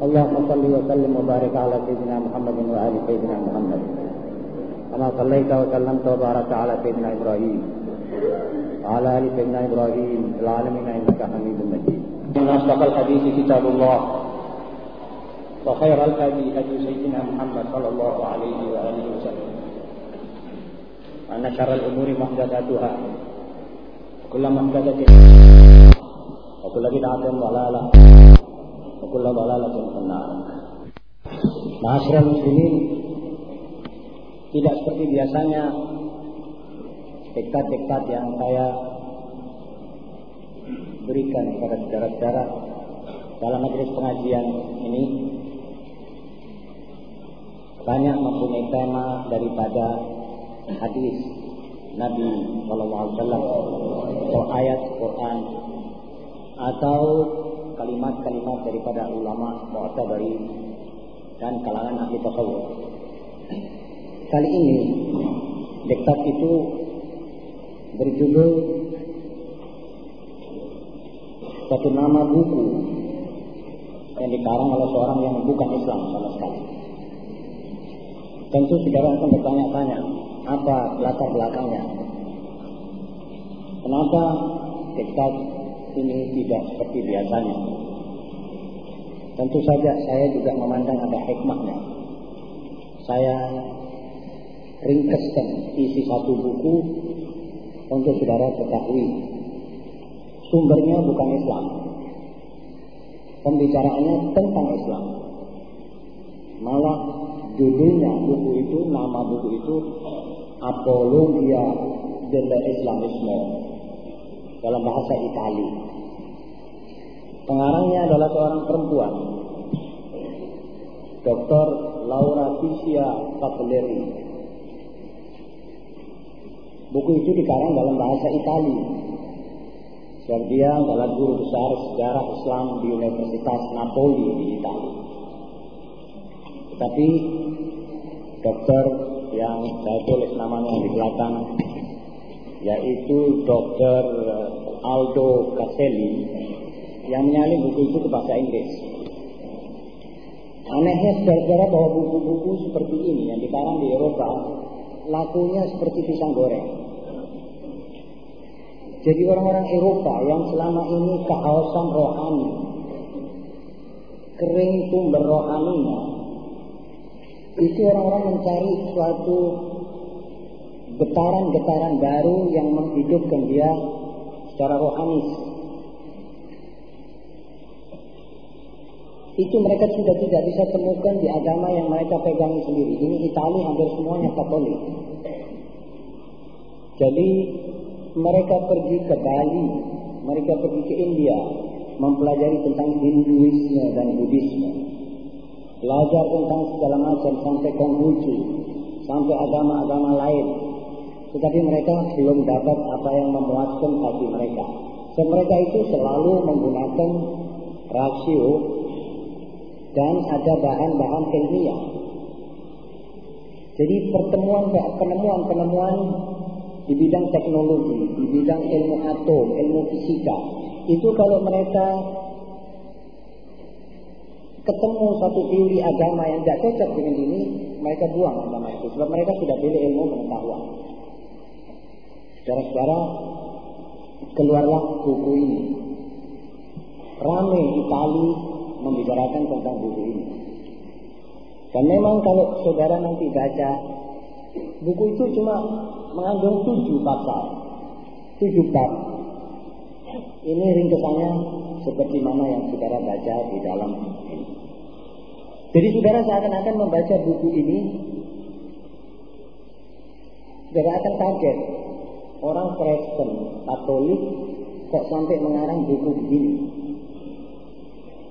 اللهم صل وسلم وبارك على سيدنا محمد وآل سيدنا محمد كما صليت وسلمت وباركت على سيدنا إبراهيم وعلى آل سيدنا إبراهيم في العالمين إنك حميد مجيد إن أصدق الحديث كتاب الله وخير الهدي هدي سيدنا محمد صلى الله عليه وآله وسلم وأن شر الأمور محدثاتها وكل محدثة وكل بدعة ضلالة وكل ضلالة في النار. Masyarakat muslimin tidak seperti biasanya tekad-tekad yang saya berikan kepada saudara-saudara dalam majelis pengajian ini banyak mempunyai tema daripada hadis Nabi Shallallahu Alaihi Wasallam atau ayat Quran atau kalimat-kalimat daripada ulama mu'tabari dan kalangan ahli tasawuf. Kali ini diktat itu berjudul satu nama buku yang dikarang oleh seorang yang bukan Islam sama sekali. Tentu saudara akan bertanya-tanya apa latar belakangnya. Kenapa diktat ini tidak seperti biasanya. Tentu saja saya juga memandang ada hikmahnya. Saya ringkaskan isi satu buku untuk saudara ketahui. Sumbernya bukan Islam. Pembicaraannya tentang Islam. Malah judulnya buku itu, nama buku itu Apologia della Islamisme dalam bahasa Itali. Pengarangnya adalah seorang perempuan, Dr. Laura Fisia Capelleri. Buku itu dikarang dalam bahasa Itali. Sebab dia adalah guru besar sejarah Islam di Universitas Napoli di Italia. Tetapi dokter yang saya tulis namanya di belakang yaitu Dr. Aldo Caselli yang menyalin buku itu ke bahasa Inggris. Anehnya saudara bahwa buku-buku seperti ini yang dikarang di Eropa lakunya seperti pisang goreng. Jadi orang-orang Eropa yang selama ini kehausan rohani, kering sumber rohaninya, itu orang-orang mencari suatu getaran-getaran baru yang menghidupkan dia secara rohani. Itu mereka sudah tidak bisa temukan di agama yang mereka pegangi sendiri. Ini Italia hampir semuanya Katolik. Jadi mereka pergi ke Bali, mereka pergi ke India, mempelajari tentang Hinduisme dan Buddhisme. Belajar tentang segala macam sampai Konghucu, sampai agama-agama lain. Tetapi mereka belum dapat apa yang memuaskan hati mereka. Dan mereka itu selalu menggunakan rasio dan ada bahan-bahan ilmiah. Jadi pertemuan penemuan-penemuan di bidang teknologi, di bidang ilmu atom, ilmu fisika, itu kalau mereka ketemu satu teori agama yang tidak cocok dengan ini, mereka buang agama itu. Sebab mereka sudah pilih ilmu pengetahuan. Secara-secara keluarlah buku ini. Rame Itali membicarakan tentang buku ini. Dan memang kalau saudara nanti baca buku itu cuma mengandung tujuh pasal, tujuh bab. Ini ringkesannya seperti mana yang saudara baca di dalam. Jadi saudara seakan-akan membaca buku ini, saudara akan kaget. Orang Kristen, Katolik, kok sampai mengarang buku begini.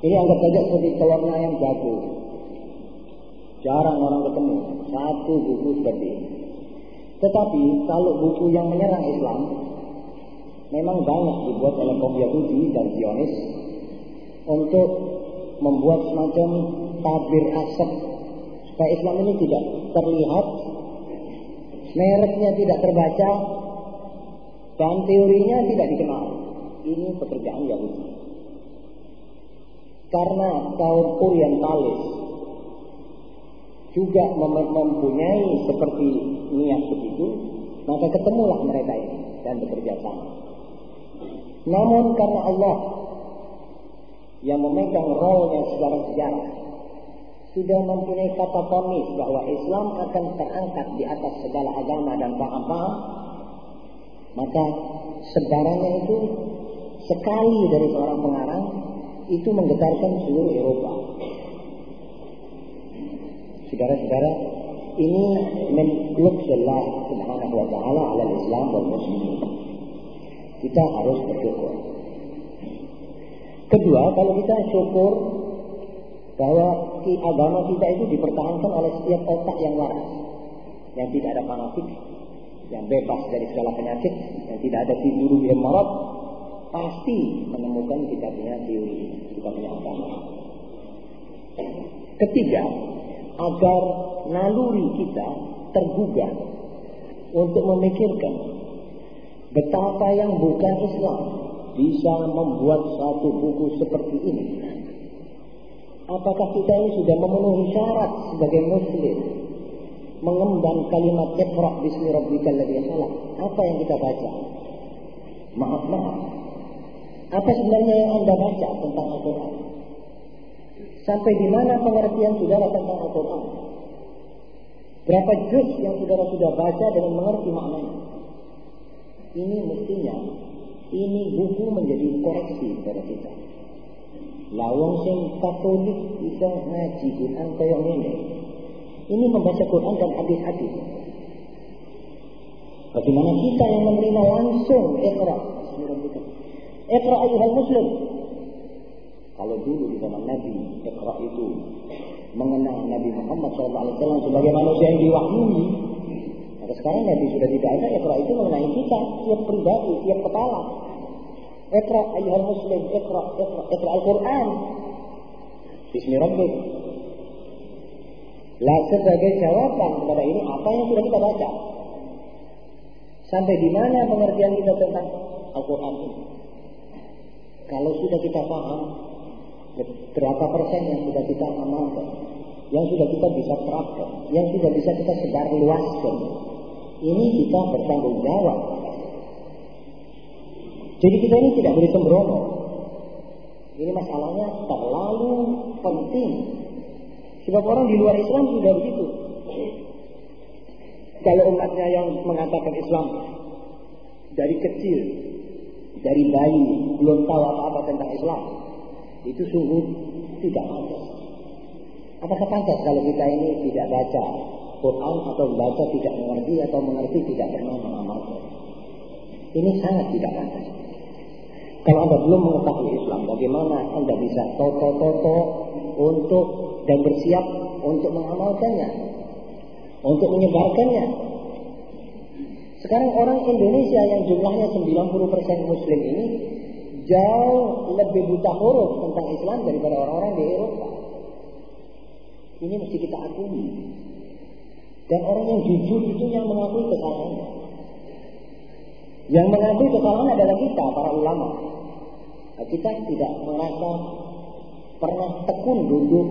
Ini anggap saja seperti telurnya yang jago. Jarang orang ketemu satu buku seperti ini. Tetapi kalau buku yang menyerang Islam memang banyak dibuat oleh kaum dan Zionis untuk membuat semacam tabir asap supaya Islam ini tidak terlihat, mereknya tidak terbaca, dan teorinya tidak dikenal. Ini pekerjaan Yahudi. Karena kaum Orientalis juga mempunyai seperti niat begitu, maka ketemulah mereka ini dan bekerja sama. Namun karena Allah yang memegang role secara sejarah sudah mempunyai kata ponis bahwa Islam akan terangkat di atas segala agama dan paham-paham, maka sebarannya itu sekali dari seorang pengarang itu menggetarkan seluruh Eropa. Saudara-saudara, ini menurut Allah Subhanahu wa taala ala Islam dan Muslimin. Kita harus bersyukur. Kedua, kalau kita syukur bahwa agama kita itu dipertahankan oleh setiap otak yang waras, yang tidak ada fanatik, yang bebas dari segala penyakit, yang tidak ada tidur yang marah, pasti menemukan kita punya teori, kita punya agama. Ketiga, agar naluri kita tergugah untuk memikirkan betapa yang bukan Islam bisa membuat satu buku seperti ini. Apakah kita ini sudah memenuhi syarat sebagai muslim mengemban kalimat Iqra bismi rabbikal ladzi Apa yang kita baca? Maaf, maaf. Apa sebenarnya yang Anda baca tentang Al-Qur'an? Sampai di mana pengertian saudara tentang Al-Quran? Berapa juz yang saudara sudah baca dan mengerti maknanya? Ini mestinya, ini buku menjadi koreksi pada kita. Lawang sing Katolik bisa ngaji Quran kayak ini. Ini membaca Quran dan hadis-hadis. Bagaimana kita yang menerima langsung Iqra? Iqra ayuhal muslim. Kalau dulu di zaman Nabi, Iqra itu mengenal Nabi Muhammad SAW sebagai manusia yang diwahyui. Maka sekarang Nabi sudah tidak ada, Iqra itu mengenai kita, tiap pribadi, tiap kepala. Iqra ayuhal muslim, Iqra, Iqra, Iqra Al-Quran. Bismi Rabbik. Lah sebagai jawaban kepada ini apa yang sudah kita baca? Sampai di mana pengertian kita tentang Al-Quran ini? Kalau sudah kita paham, berapa persen yang sudah kita amalkan, yang sudah kita bisa terapkan, yang sudah bisa kita sebar luaskan. Ini kita bertanggung jawab. Jadi kita ini tidak boleh sembrono. Ini masalahnya terlalu penting. Sebab orang di luar Islam sudah begitu. Kalau umatnya yang mengatakan Islam dari kecil, dari bayi, belum tahu apa-apa tentang Islam, itu sungguh tidak pantas. Apakah pantas kalau kita ini tidak baca Quran atau baca tidak mengerti atau mengerti tidak pernah mengamalkan? Ini sangat tidak pantas. Kalau Anda belum mengetahui Islam, bagaimana Anda bisa toto-toto untuk dan bersiap untuk mengamalkannya, untuk menyebarkannya. Sekarang orang Indonesia yang jumlahnya 90% Muslim ini jauh lebih buta huruf tentang Islam daripada orang-orang di Eropa. Ini mesti kita akui. Dan orang yang jujur itu yang mengakui kesalahannya. Yang mengakui kesalahan adalah kita, para ulama. Kita tidak merasa pernah tekun duduk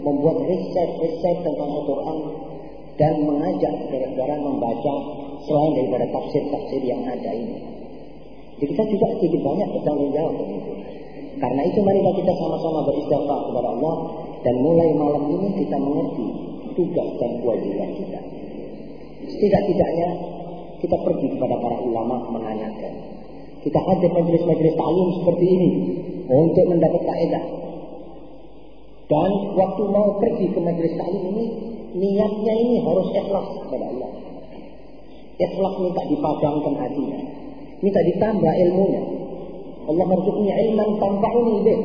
membuat riset-riset tentang Al-Quran dan mengajak saudara-saudara membaca selain daripada tafsir-tafsir yang ada ini. Jadi kita juga sedikit banyak bertanggung jawab. Karena itu mari kita sama-sama beristighfar kepada Allah dan mulai malam ini kita mengerti tugas dan kewajiban kita. Setidak-tidaknya kita pergi kepada para ulama menanyakan. Kita hadir majelis-majelis ta'lim seperti ini untuk mendapat kaidah. Dan waktu mau pergi ke majelis ta'lim ini, niatnya ini harus ikhlas kepada Allah. Ikhlas minta dipadamkan hatinya. Minta ditambah ilmunya. Allah ilmu ilman tanfa'uni bih.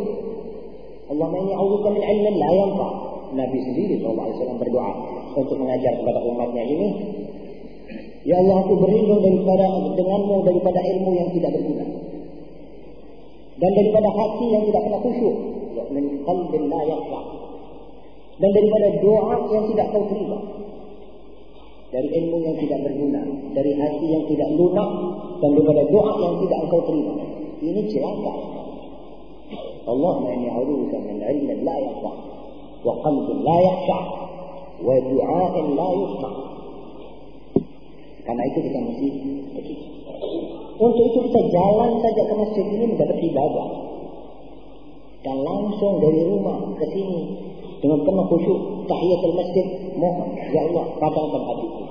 Allah ini a'udzuka min ilmin la yanfa. Nabi sendiri SAW berdoa untuk mengajar kepada umatnya ini. Ya Allah, aku berlindung daripada denganmu daripada ilmu yang tidak berguna. Dan daripada hati yang tidak pernah khusyuk min qalbin la yarfa dan daripada doa yang tidak kau terima dari ilmu yang tidak berguna dari hati yang tidak lunak dan daripada doa yang tidak engkau terima. Ini celaka. Allah ma ini a'udzubika min 'ilmin la yarfa wa qalbin la yakhsha wa du'a'in la yusma karena itu kita mesti untuk itu kita jalan saja ke masjid ini mendapat ibadah dan langsung dari rumah ke sini dengan penuh khusyuk tahiyatul masjid mohon ya Allah padamkan hatiku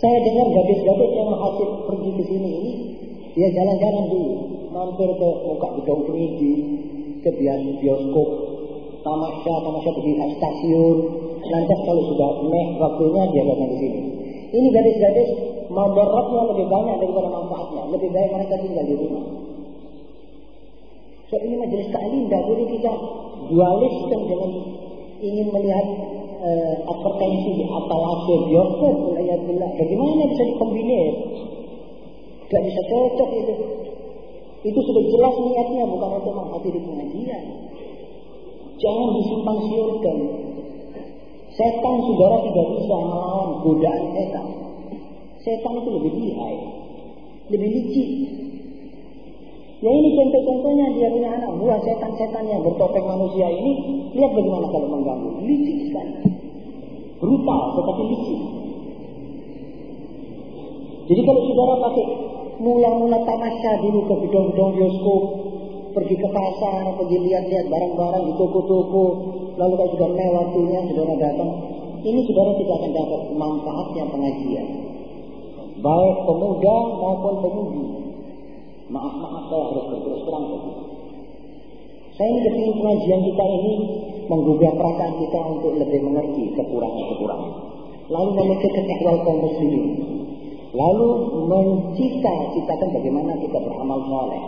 saya dengar gadis-gadis yang menghasil pergi ke sini ini dia jalan-jalan dulu mampir ke muka gedung tinggi, ke bioskop, tamasya, tamasya di stasiun. Lantas kalau sudah meh waktunya dia datang di sini. Ini gadis-gadis beratnya lebih banyak daripada manfaatnya. Lebih baik mereka tinggal di rumah. So ini majelis taklim tidak boleh kita dualiskan dengan ingin melihat uh, advertensi atau hasil bioskop. Bagaimana bisa dikombinir? Tidak bisa cocok itu. Itu sudah jelas niatnya bukan untuk menghadiri pengajian. Jangan disimpan siurkan. Setan saudara tidak bisa melawan godaan setan. Setan itu lebih lihai, lebih licik. Ya ini contoh-contohnya dia punya anak buah setan-setan yang bertopeng manusia ini. Lihat bagaimana kalau mengganggu. Licik sekali. Brutal tetapi licik. Jadi kalau saudara pakai mula-mula tamasya dulu ke gedung-gedung bioskop, pergi ke pasar, pergi lihat-lihat barang-barang di toko-toko, lalu kalau sudah waktunya, saudara datang, ini saudara tidak akan dapat manfaatnya pengajian. Baik pemuda maupun pemudi. Maaf-maaf saya harus berterus terang. Saya kepingin pengajian kita ini menggugah perasaan kita untuk lebih mengerti kekurangan-kekurangan. Lalu memikirkan ikhwal kaum muslimin. Lalu mencita-citakan bagaimana kita beramal soleh.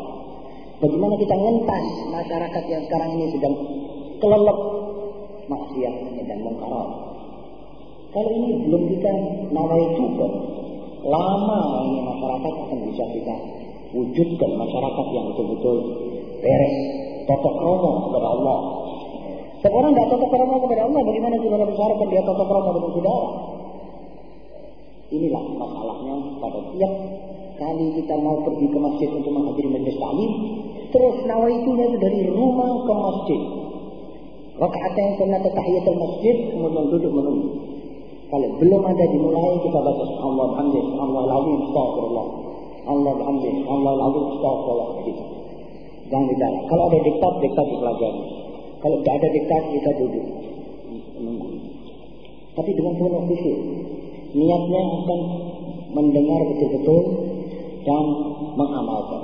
Bagaimana kita ngentas masyarakat yang sekarang ini sedang kelelep maksiat dan mengkarat. Kalau ini belum kita nawai cukup, lama ini masyarakat akan bisa kita wujudkan masyarakat yang betul-betul beres, totok romo kepada Allah. Seorang tidak totok romo kepada Allah, bagaimana saudara besarkan dia totok romo dengan saudara? Inilah masalahnya pada tiap kali kita mau pergi ke masjid untuk menghadiri majelis taklim, terus nawaitunya itu dari rumah ke masjid. Rakaat yang sunat tahiyatul masjid, kemudian duduk menunggu. Kalau belum ada dimulai, kita baca Allah alhamdulillah, Allah alazim, astagfirullah. Allah alhamdulillah, Allah alazim, astagfirullah. Gitu. Jangan bicara. Kalau ada diktat, diktat dipelajari. Kalau tidak ada diktat, kita duduk. Tapi dengan penuh khusyuk niatnya akan mendengar betul-betul dan mengamalkan.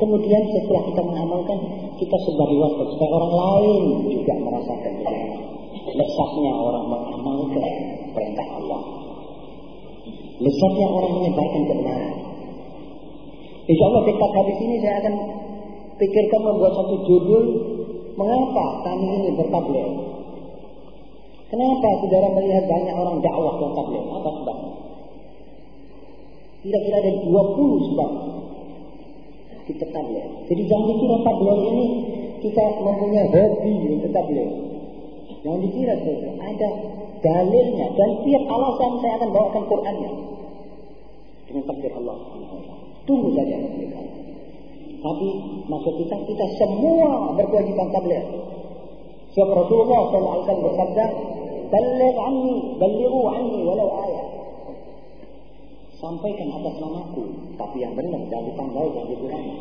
Kemudian setelah kita mengamalkan, kita sebar luas supaya orang lain juga merasakan lesatnya orang mengamalkan perintah Allah. Lesatnya orang menyebarkan kebenaran. Insya Allah dekat habis ini saya akan pikirkan membuat satu judul Mengapa kami ini bertabligh? Kenapa saudara melihat banyak orang dakwah yang tabligh? Apa sebabnya? Kira-kira ada 20 sebab kita tabligh. Jadi jangan dikira tabligh ini kita mempunyai hobi untuk tabligh. Jangan dikira saudara. Ada dalilnya dan tiap alasan saya akan bawakan Qur'annya. Dengan takdir Allah. Tunggu saja. Tapi maksud kita kita semua berkewajiban tabligh. Sebab Rasulullah SAW bersabda, Baligh anni, balighu anni walau ayat. Sampaikan atas namaku, tapi yang benar jangan ditambah, jangan dikurangi.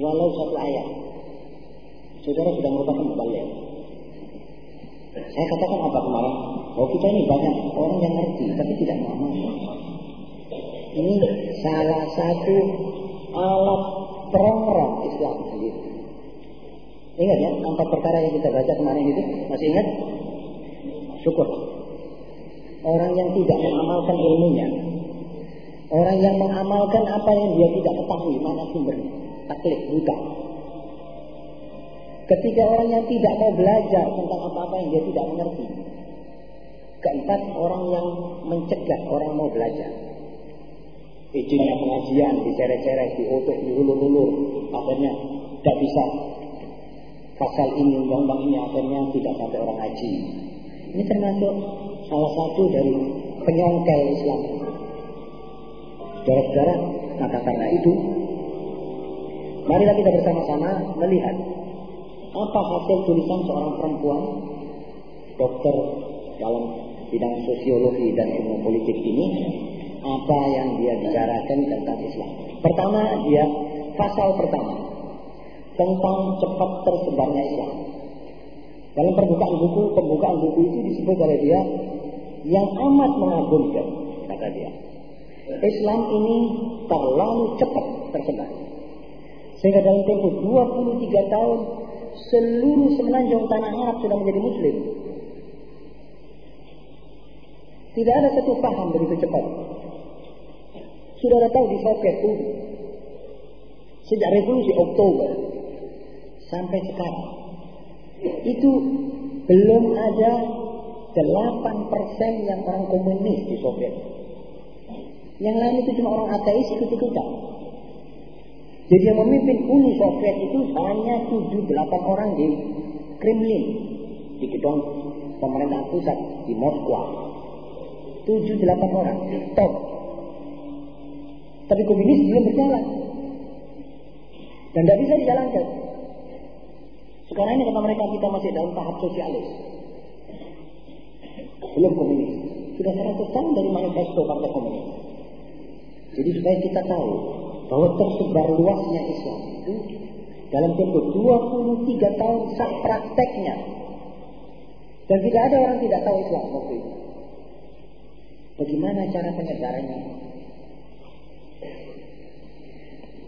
Walau satu ayat. Saudara sudah merupakan balik. Saya katakan apa kemarin? Oh kita ini banyak orang yang ngerti, tapi tidak mengamalkan. Ini salah satu alat perongrong Islam sendiri. Ingat ya, empat perkara yang kita baca kemarin itu, masih ingat? Syukur. Orang yang tidak mengamalkan ilmunya. Orang yang mengamalkan apa yang dia tidak ketahui. Mana sumber taklif, buta. Ketiga orang yang tidak mau belajar tentang apa-apa yang dia tidak mengerti. Keempat orang yang mencegah orang mau belajar. Izinnya pengajian, diseret-seret, diotok, diulur-ulur. Akhirnya tidak bisa. Pasal ini, undang-undang ini akhirnya tidak sampai orang haji. Ini termasuk salah satu dari penyongkel Islam. Saudara-saudara, maka karena itu, marilah kita bersama-sama melihat apa hasil tulisan seorang perempuan dokter dalam bidang sosiologi dan ilmu politik ini apa yang dia bicarakan tentang Islam. Pertama dia pasal pertama tentang cepat tersebarnya Islam. Dalam perbukaan buku, pembukaan buku itu disebut oleh dia yang amat mengagumkan, kata dia. Islam ini terlalu cepat tersebar. Sehingga dalam tempo 23 tahun seluruh semenanjung tanah Arab sudah menjadi muslim. Tidak ada satu paham begitu cepat. Sudah tahu di Soviet itu sejak revolusi Oktober sampai sekarang itu belum ada 8% yang orang komunis di Soviet. Yang lain itu cuma orang ateis ikut-ikutan. Jadi yang memimpin Uni Soviet itu hanya 7-8 orang di Kremlin, di gedung pemerintah pusat di Moskwa. 7-8 orang, top. Tapi komunis belum berjalan. Dan tidak bisa dijalankan. Sekarang ini kata mereka kita masih dalam tahap sosialis. Belum komunis. Sudah 100 tahun dari manifesto partai komunis. Jadi supaya kita tahu bahwa tersebar luasnya Islam itu dalam tempo 23 tahun sah prakteknya. Dan tidak ada orang tidak tahu Islam waktu itu. Bagaimana cara penyebarannya?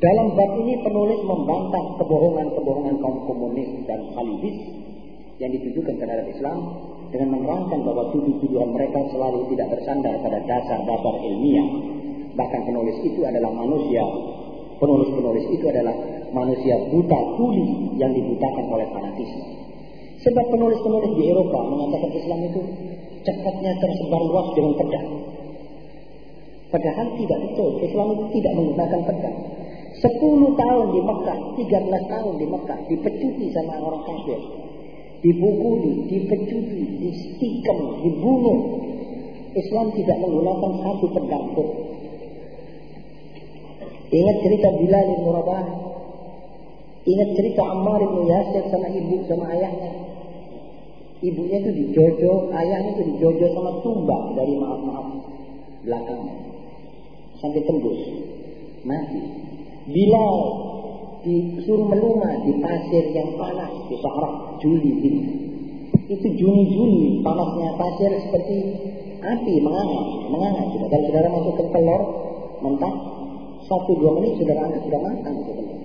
Dalam bab ini penulis membantah kebohongan-kebohongan kaum komunis dan Khalifis yang ditujukan terhadap Islam dengan menerangkan bahwa tuduh-tuduhan mereka selalu tidak bersandar pada dasar-dasar ilmiah Bahkan penulis itu adalah manusia. Penulis-penulis itu adalah manusia buta tuli yang dibutakan oleh fanatisme. Sebab penulis-penulis di Eropa mengatakan Islam itu cepatnya tersebar luas dengan pedang. Padahal tidak betul. Islam itu tidak menggunakan pedang. 10 tahun di Mekah, 13 tahun di Mekah, dipecuti sama orang kafir. Dibukuli, dipecuti, distikem, dibunuh. Islam tidak menggunakan satu pedang pun. Ingat cerita Bilal bin Rabah. Ingat cerita Ammar bin Yasir sama ibu sama ayahnya. Ibunya itu dijojo, ayahnya itu dijojo sama tumbang dari maaf-maaf belakang. Sampai tembus. Mati. Bilal disuruh meluma di pasir yang panas di Sahara Juli ini. Itu Juni-Juni panasnya pasir seperti api menganga, menganga. Kalau saudara masuk ke telur mentah, satu dua menit sudah sudah matang itu telur.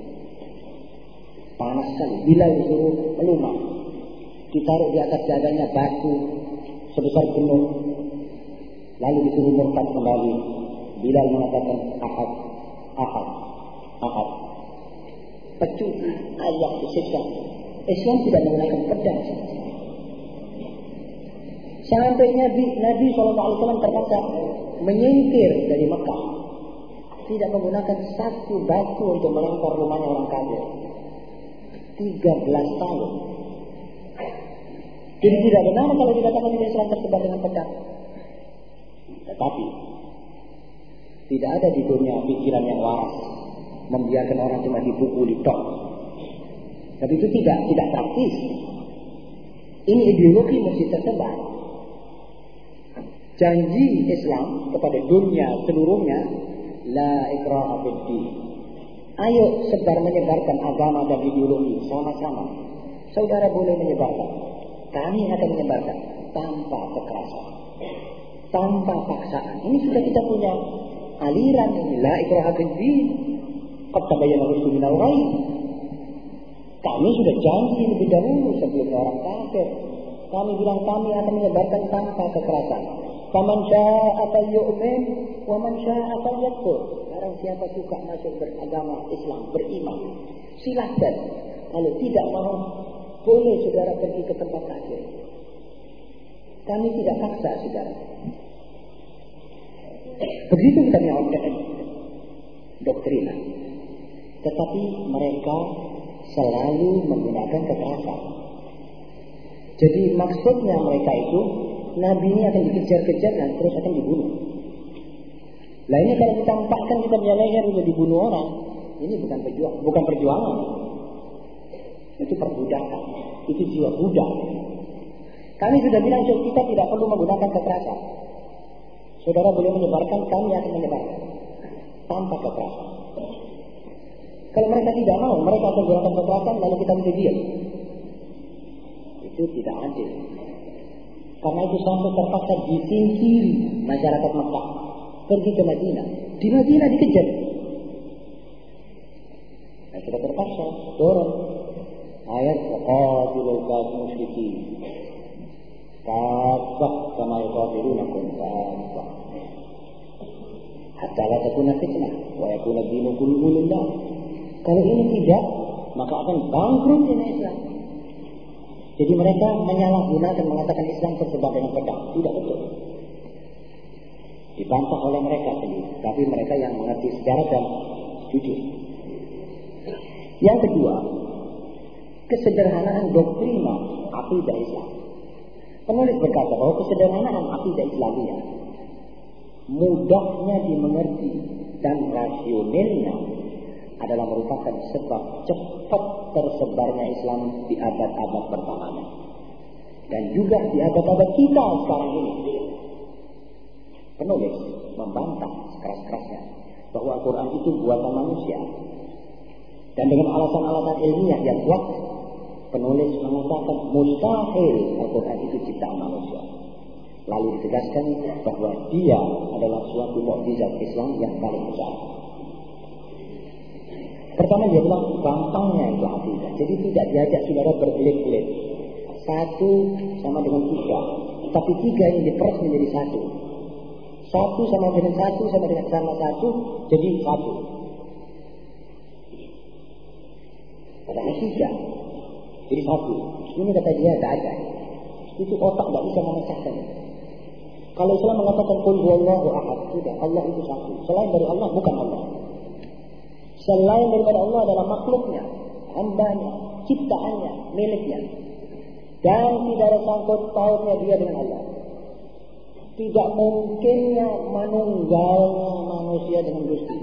Panas sekali. Bila disuruh melumah, ditaruh di atas dadanya batu sebesar gunung, lalu disuruh murtad kembali. Bila mengatakan ahad, ahad, ahad. Pecut ayat disiksa. Islam tidak menggunakan pedang Sampai Nabi, Nabi SAW terpaksa menyingkir dari Mekah tidak menggunakan satu batu untuk melempar rumahnya orang kafir. 13 tahun. Jadi tidak benar kalau dikatakan ini Islam tersebar dengan pedang. Tetapi tidak ada di dunia pikiran yang waras membiarkan orang cuma dipukuli tok. Tapi itu tidak tidak praktis. Ini ideologi mesti tersebar. Janji Islam kepada dunia seluruhnya La ikraha. Ayo sebar menyebarkan agama dan ideologi sama-sama. Saudara boleh menyebarkan. Kami akan menyebarkan tanpa kekerasan. Tanpa paksaan. Ini sudah kita punya aliran ini. La ikraha fiddin. Qad tabayyana rusul minal Kami sudah janji lebih dahulu sebelum orang kafir. Kami bilang kami akan menyebarkan tanpa kekerasan. Faman syaa falyu'min wa man syaa falyakfur. Barang siapa suka masuk beragama Islam, beriman, silahkan. Kalau tidak mau, Boleh saudara pergi ke tempat takdir. Kami tidak paksa saudara. Begitu kita menyampaikan doktrina. Tetapi mereka selalu menggunakan kekerasan. Jadi maksudnya mereka itu Nabi ini akan dikejar-kejar dan terus akan dibunuh. Ini kalau ditampakkan kita punya leher udah dibunuh orang, ini bukan perjuang, bukan perjuangan. Itu perbudakan. Itu jiwa budak. Kami sudah bilang kita tidak perlu menggunakan kekerasan. Saudara boleh menyebarkan, kami akan menyebarkan. Tanpa kekerasan. Kalau mereka tidak mau, mereka akan menggunakan kekerasan, lalu kita mesti diam. Itu tidak adil. Karena itu sampai terpaksa disingkiri masyarakat Mekah. Pergi ke Madinah. Di Madinah dikejar. Nah, sudah terpaksa dorong ayat musyrikin. Kafah kama yuqatilunakum kafah. Hatta la takuna fitnah wa yakuna dinu kulluhu lillah. Kalau ini tidak, maka akan bangkrut ini Islam. Jadi mereka menyalahgunakan mengatakan Islam tersebar dengan pedang. Tidak betul. Dibantah oleh mereka sendiri. Tapi mereka yang mengerti sejarah dan jujur. Yang kedua, kesederhanaan doktrina akidah Islam. Penulis berkata bahwa kesederhanaan akidah Islamiyah mudahnya dimengerti dan rasionalnya adalah merupakan sebab cepat tersebarnya Islam di abad-abad pertamanya. Dan juga di abad-abad kita sekarang ini. Penulis membantah keras-kerasnya bahwa Al-Quran itu buatan manusia. Dan dengan alasan-alasan ilmiah yang kuat, penulis mengatakan mustahil Al-Quran itu ciptaan manusia. Lalu ditegaskan bahwa dia adalah suatu mukjizat Islam yang paling besar. Pertama dia bilang gampangnya itu akidah. Jadi tidak diajak saudara berbelit-belit. Satu sama dengan tiga. Tapi tiga ini diperas menjadi satu. Satu sama dengan satu sama dengan sama satu jadi satu. Padahal tiga. Jadi satu. Ini kata dia tidak ada. Itu otak tidak bisa memecahkan. Kalau Islam mengatakan kul huwallahu ahad, tidak Allah itu satu. Selain dari Allah bukan Allah. Selain daripada Allah adalah makhluknya, hambanya, ciptaannya, miliknya. Dan tidak ada sangkut pautnya dia dengan Allah. Tidak mungkinnya manunggalnya manusia dengan Gusti.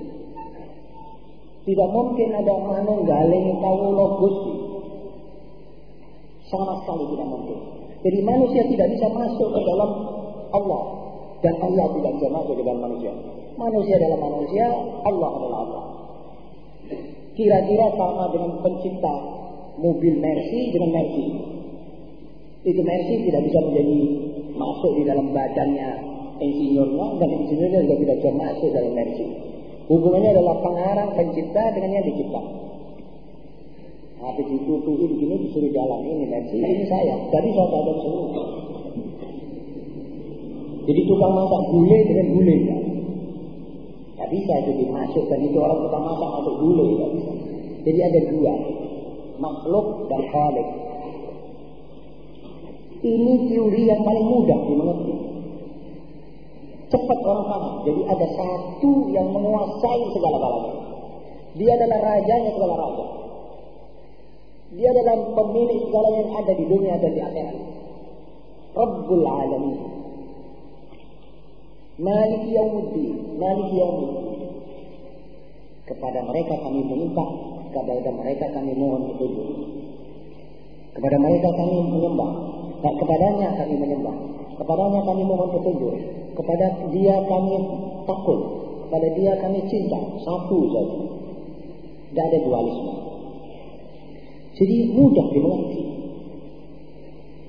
Tidak mungkin ada manunggaling kawula Gusti. Sama sekali tidak mungkin. Jadi manusia tidak bisa masuk ke dalam Allah. Dan Allah tidak bisa masuk ke dalam manusia. Manusia adalah manusia, Allah adalah Allah. Kira-kira sama dengan pencipta mobil Mercy dengan Mercy. Itu Mercy tidak bisa menjadi masuk di dalam badannya insinyurnya dan insinyurnya juga tidak bisa masuk dalam Mercy. Hubungannya adalah pengarang pencipta dengan yang dicipta. Habis itu tuh begini disuruh jalan ini Mercy, ini saya. Jadi saya ada semua. Jadi tukang masak gulai dengan gulai. Ya. Tidak bisa itu dimasukkan itu orang tukang masak masuk gulai. Bisa. Jadi ada dua. Makhluk dan khalik. Ini teori yang paling mudah dimengerti. Cepat orang paham. Jadi ada satu yang menguasai segala-galanya. Dia adalah rajanya segala raja. Dia adalah pemilik segala yang ada di dunia dan di akhirat. Rabbul Alamin. Malik Yaumuddin. Malik Yaumuddin. Kepada mereka kami meminta, kepada mereka kami mohon petunjuk. Kepada mereka kami menyembah, kepadanya kami menyembah, kepadanya kami mohon petunjuk, kepada dia kami takut, kepada dia kami cinta, satu saja. Tidak ada dualisme. Jadi mudah dimengerti.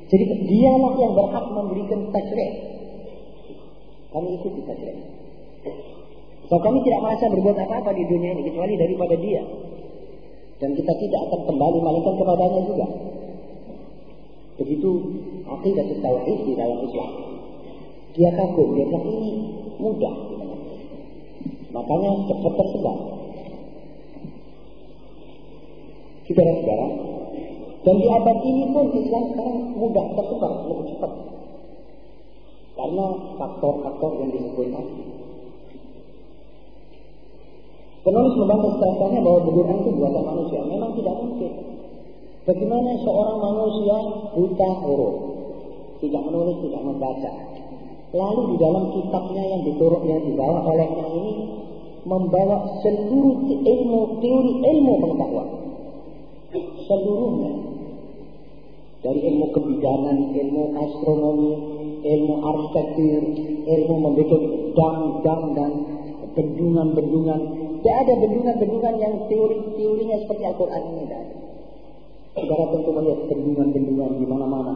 Jadi dialah yang berhak memberikan tajrih. Kami ikuti tajrih. So kami tidak merasa berbuat apa-apa di dunia ini kecuali daripada dia. Dan kita tidak akan kembali malaikat kepadanya juga. Begitu akidah tauhid di dalam Islam. Dia kagum, dia bilang ini mudah. Makanya cepat tersebar. Saudara-saudara, Dan di abad ini pun Islam sekarang mudah tersebar lebih cepat. Karena faktor-faktor yang disebut tadi. Penulis membahas contohnya bahwa berdoa itu buatan manusia. Memang tidak mungkin. Bagaimana seorang manusia buta huruf, tidak menulis, tidak membaca. Lalu di dalam kitabnya yang diturut yang dibawa olehnya ini membawa seluruh ilmu teori ilmu pengetahuan seluruhnya dari ilmu kebidanan, ilmu astronomi, ilmu arsitektur, ilmu membuat dam-dam dan bendungan-bendungan. Tidak ada bendungan-bendungan yang teori-teorinya seperti Al-Quran ini. Saudara tentu melihat bendungan-bendungan di mana-mana.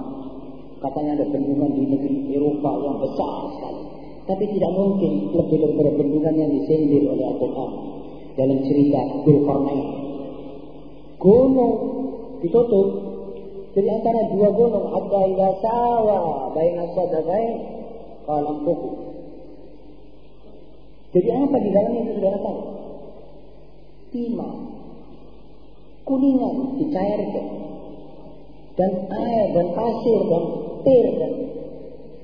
Katanya ada bendungan di negeri Eropa yang besar sekali. Tapi tidak mungkin lebih daripada bendungan yang disindir oleh Al-Quran. Dalam cerita Dulkarnain Gunung ditutup. Jadi antara dua gunung. Hatta ila sawa. Baina sadaqain. Kalam tuku. Jadi apa di dalamnya itu saudara tahu? Timah. Kuningan dicairkan. Dan air dan pasir dan tir dan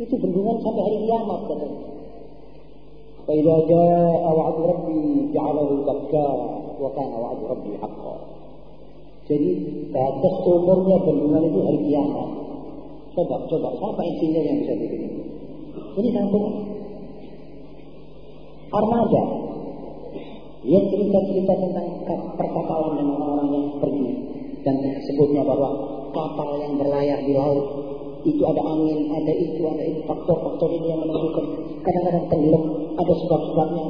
itu bendungan sampai hari kiamat katanya. فإذا جاء وعد ربي جعله دكا وكان وعد ربي حقا. jadi batas umurnya bendungan itu hari kiamat. Coba, coba, siapa isinya yang bisa bikin ini? Satu. Armada. Dia cerita-cerita tentang perkapalan dengan orang-orang yang pergi. Dan sebutnya bahwa kapal yang berlayar di laut itu ada angin, ada itu, ada itu, faktor-faktor ini yang menentukan. Kadang-kadang tenggelam, ada sebab-sebabnya.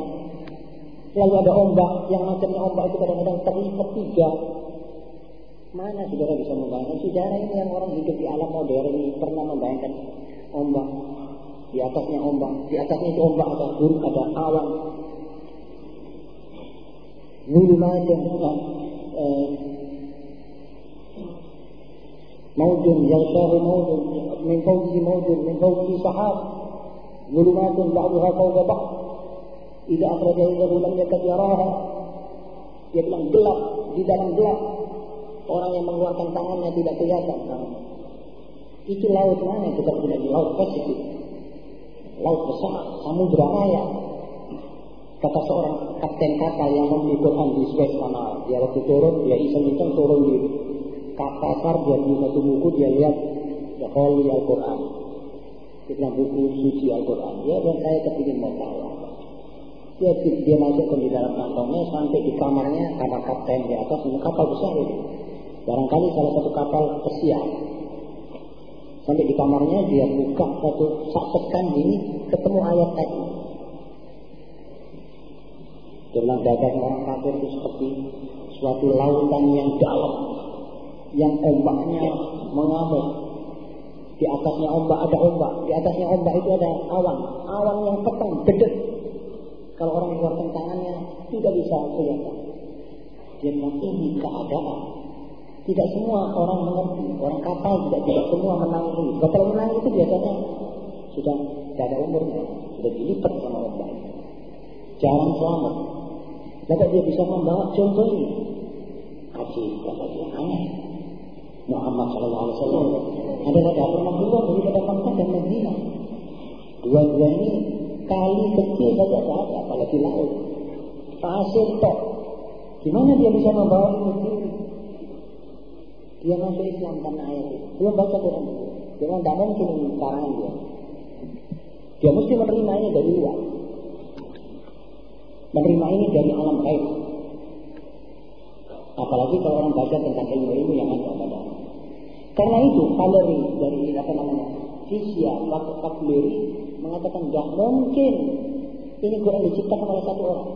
Lalu ada ombak, yang macamnya ombak itu kadang-kadang terikat tiga. Mana saudara bisa membayangkan? Sejarah ini yang orang hidup di alam modern ini pernah membayangkan ombak. Di atasnya ombak, di atasnya itu ombak ada buruk, ada awan. Zulumat yang eh, موج يغشاه موج من فوقه موج من فوقه سحاب ظلمات بعضها فوق بعض إذا أخرج يده لم يكد يراها dia bilang gelap di dalam gelap orang yang mengeluarkan tangannya tidak kelihatan. Itu laut mana? Kita tidak di laut Pasifik laut besar samudra raya kata seorang kapten kapal yang membeli Quran di Suez Canal. Dia waktu turun dia iseng-iseng turun di kapal dia beli satu buku dia lihat ya Holy Al-Quran. Kita buku suci Al-Quran. Ya dan saya kepingin tahu dia, dia masuk ke di dalam kantongnya sampai di kamarnya ada kapten di atas kapal besar itu barangkali salah satu kapal pesiar sampai di kamarnya dia buka satu saksekan ini ketemu ayat tadi dalam dagang orang kafir itu seperti suatu lautan yang dalam yang ombaknya mengamuk. Di atasnya ombak ada ombak, di atasnya ombak itu ada awan, awan yang petang, gede. Kalau orang mengeluarkan tangannya tidak bisa kelihatan. Dia bilang ini keadaan. Tidak semua orang mengerti, orang kapal tidak tidak semua menangis. Kalau menangis itu biasanya sudah tidak ada umurnya, sudah dilipat sama ombak. Jarang selamat. Lalu dia bisa membawa contoh ini. Kata dia aneh. Muhammad SAW adalah dapur Rasulullah daripada dan Madinah. Dua-dua ini kali kecil saja tidak ada, apalagi laut. Pasir tok. Gimana dia bisa membawa ilmu Dia masuk Islam karena ayat itu. Belum baca Quran. Dia tidak mungkin sekarang dia. Dia mesti menerima ini dari luar. Menerima ini dari alam gaib. Apalagi kalau orang baca tentang ilmu-ilmu yang ada pada karena itu Valeri dari apa namanya Fisia Valeri mengatakan tidak mungkin ini Quran diciptakan oleh satu orang.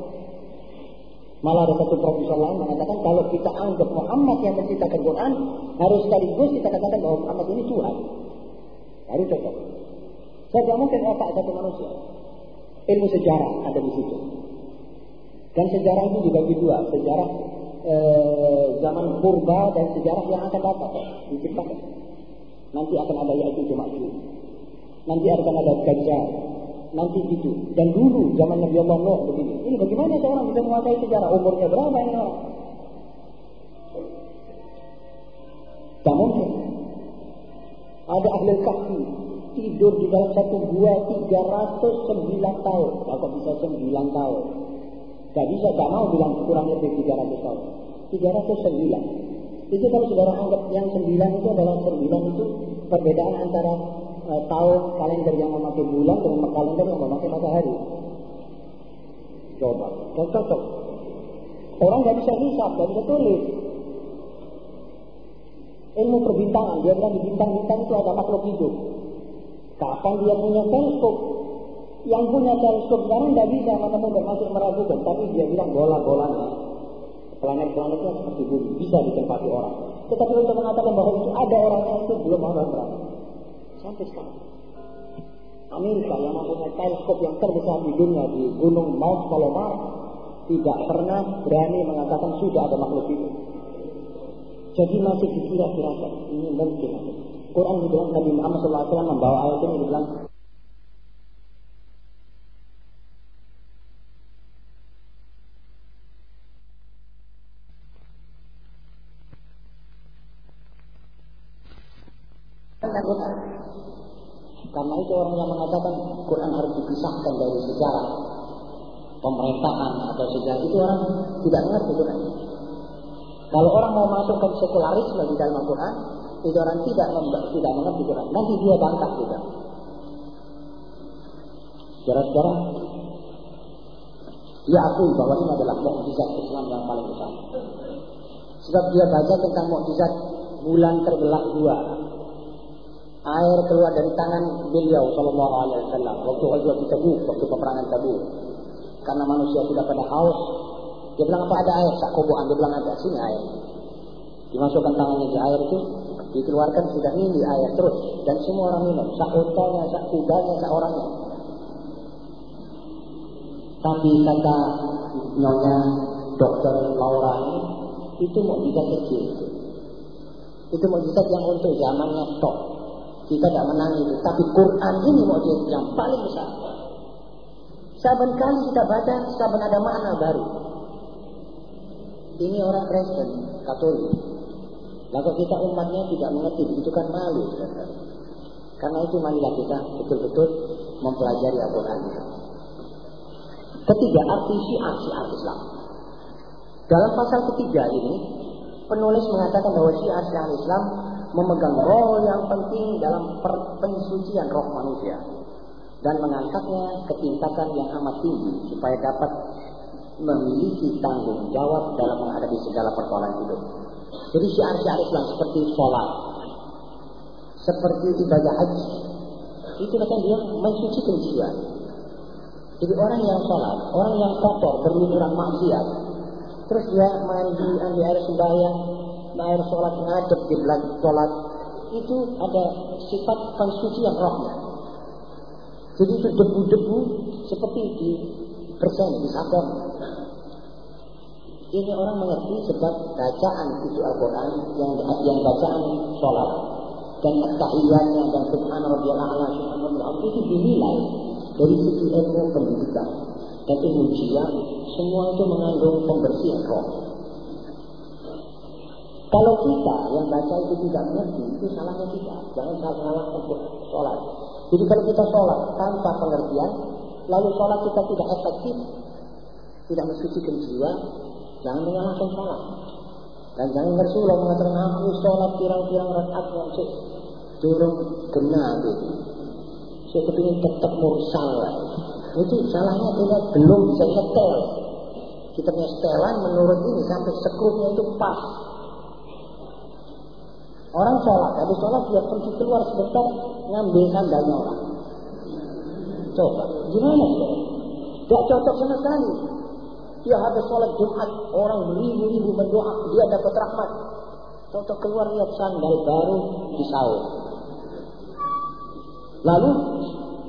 Malah ada satu profesor lain mengatakan kalau kita anggap Muhammad yang menciptakan Quran harus sekaligus kita katakan bahwa Muhammad ini Tuhan. Baru cocok. Saya tidak mungkin otak satu manusia. Ilmu sejarah ada di situ. Dan sejarah itu dibagi dua. Sejarah eh, zaman purba dan sejarah yang akan datang diciptakan. Nanti akan ada yaitu cuma itu. Nanti akan ada gajah. Nanti itu. Dan dulu zaman Nabi Allah Nuh begini. Ini bagaimana seorang bisa menguasai sejarah? Umurnya berapa ini orang? Tak mungkin. Ada ahli kaki tidur di dalam satu gua 309 tahun. Kalau bisa 9 tahun. Gak bisa, gak mau bilang kurang lebih 300 tahun. 309. Itu kalau saudara anggap yang 9 itu adalah 9 itu perbedaan antara uh, tahun kalender yang memakai bulan dengan kalender yang memakai matahari. Coba, gak cocok. Orang gak bisa hisap, gak bisa tulis. Ilmu perbintangan, dia bilang di bintang-bintang itu ada makhluk hidup. Kapan dia punya teleskop? Yang punya teleskop sekarang tidak bisa, maka masih meragukan. Tapi dia bilang bola-bolanya. Planet-planetnya seperti bumi, bisa ditempati orang. Tetapi untuk mengatakan bahwa itu ada orangnya itu belum orang berani. Sampai sekarang. Amerika yang mempunyai teleskop yang terbesar di dunia di Gunung Mount Palomar tidak pernah berani mengatakan sudah ada makhluk itu. Jadi masih dikira-kirakan ini mungkin. Quran bilang Nabi Muhammad SAW membawa ayat ini bilang Karena itu orang yang mengatakan Quran dipisahkan dari sejarah pemerintahan atau sejarah itu orang tidak mengerti Quran. Kalau orang mau masukkan sekularisme di dalam Al-Quran, itu orang tidak tidak mengerti Quran. Nanti dia bangkit juga. Saudara-saudara, dia akui bahwa ini adalah mukjizat Islam yang paling besar. Sebab dia baca tentang mukjizat bulan terbelah dua. Air keluar dari tangan beliau Shallallahu Alaihi Wasallam waktu waktu Tabuk, waktu peperangan Tabuk. Karena manusia sudah pada haus, dia bilang apa ada air? Sakoboan. Dia bilang ada. Sini air. Dimasukkan tangannya di air itu. Dikeluarkan sudah ini air terus. Dan semua orang minum. Sak untanya, sak kudanya, sak orangnya. Tapi kata nyonya dokter Laura ini. Itu mukjizat kecil. Itu mukjizat yang untuk zamannya top. Kita tidak menang itu. Tapi Quran ini mukjizat yang paling besar. Saban kali kita baca, saban ada makna baru. Ini orang Kristen, Katolik. Lalu kita umatnya tidak mengerti, itu kan malu. Karena itu marilah kita betul-betul mempelajari Al-Quran. Ketiga, arti syiar, syiar Islam. Dalam pasal ketiga ini, penulis mengatakan bahwa syiar syiar Islam memegang role yang penting dalam pensucian roh manusia dan mengangkatnya ke tingkatan yang amat tinggi supaya dapat memiliki tanggung jawab dalam menghadapi segala persoalan hidup. Jadi syiar-syiar Islam seperti sholat, seperti ibadah haji, itu kan dia mensucikan jiwa. Jadi orang yang sholat, orang yang kotor, berlumuran maksiat, terus dia mandi, ambil air sembahyang, air sholat ngadep di sholat, itu ada sifat pensucian rohnya. Jadi itu debu-debu seperti di persen disadar. Ini orang mengerti sebab bacaan itu Al-Quran yang yang bacaan sholat dan tahiyatnya dan subhan rabbiyal a'la subhan rabbiyal itu dinilai dari sisi ilmu pendidikan dan ilmu jiwa semua itu mengandung pembersihan roh. Kalau kita yang baca itu tidak mengerti, itu salahnya kita. Jangan salah untuk sholat. Jadi kalau kita sholat tanpa pengertian, lalu sholat kita tidak efektif, tidak mensucikan jiwa, jangan menyalahkan sholat. Dan jangan Rasulullah mengatakan aku sholat pirang-pirang rakaat yang cek turun kena gitu. Saya kepingin tetap mursal. Itu salahnya kita belum bisa setel. Kita punya setelan menurut ini sampai sekrupnya itu pas. Orang sholat, habis sholat dia pergi keluar sebentar ngambil sandalnya orang. Coba, gimana ya? Gak cocok sama sekali. Dia habis sholat Jumat, orang beribu-ribu mendoa, dia dapat rahmat. Cocok keluar lihat sandal baru di sahur. Lalu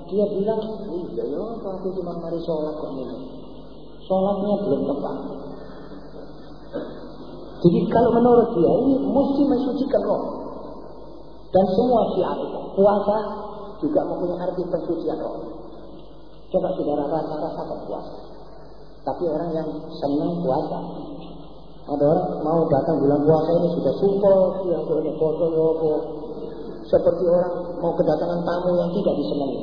dia bilang, iya ya, aku cuma mari sholat kok ini. Sholatnya belum tepat. Jadi kalau menurut dia ini mesti mensucikan roh. Dan semua syiar puasa juga mempunyai arti pensucian roh. Coba saudara rasa-rasakan puasa. Tapi orang yang senang puasa, Ada orang mau datang bulan puasa ini sudah sumpah, ya ada foto, ya seperti orang mau kedatangan tamu yang tidak disenangi.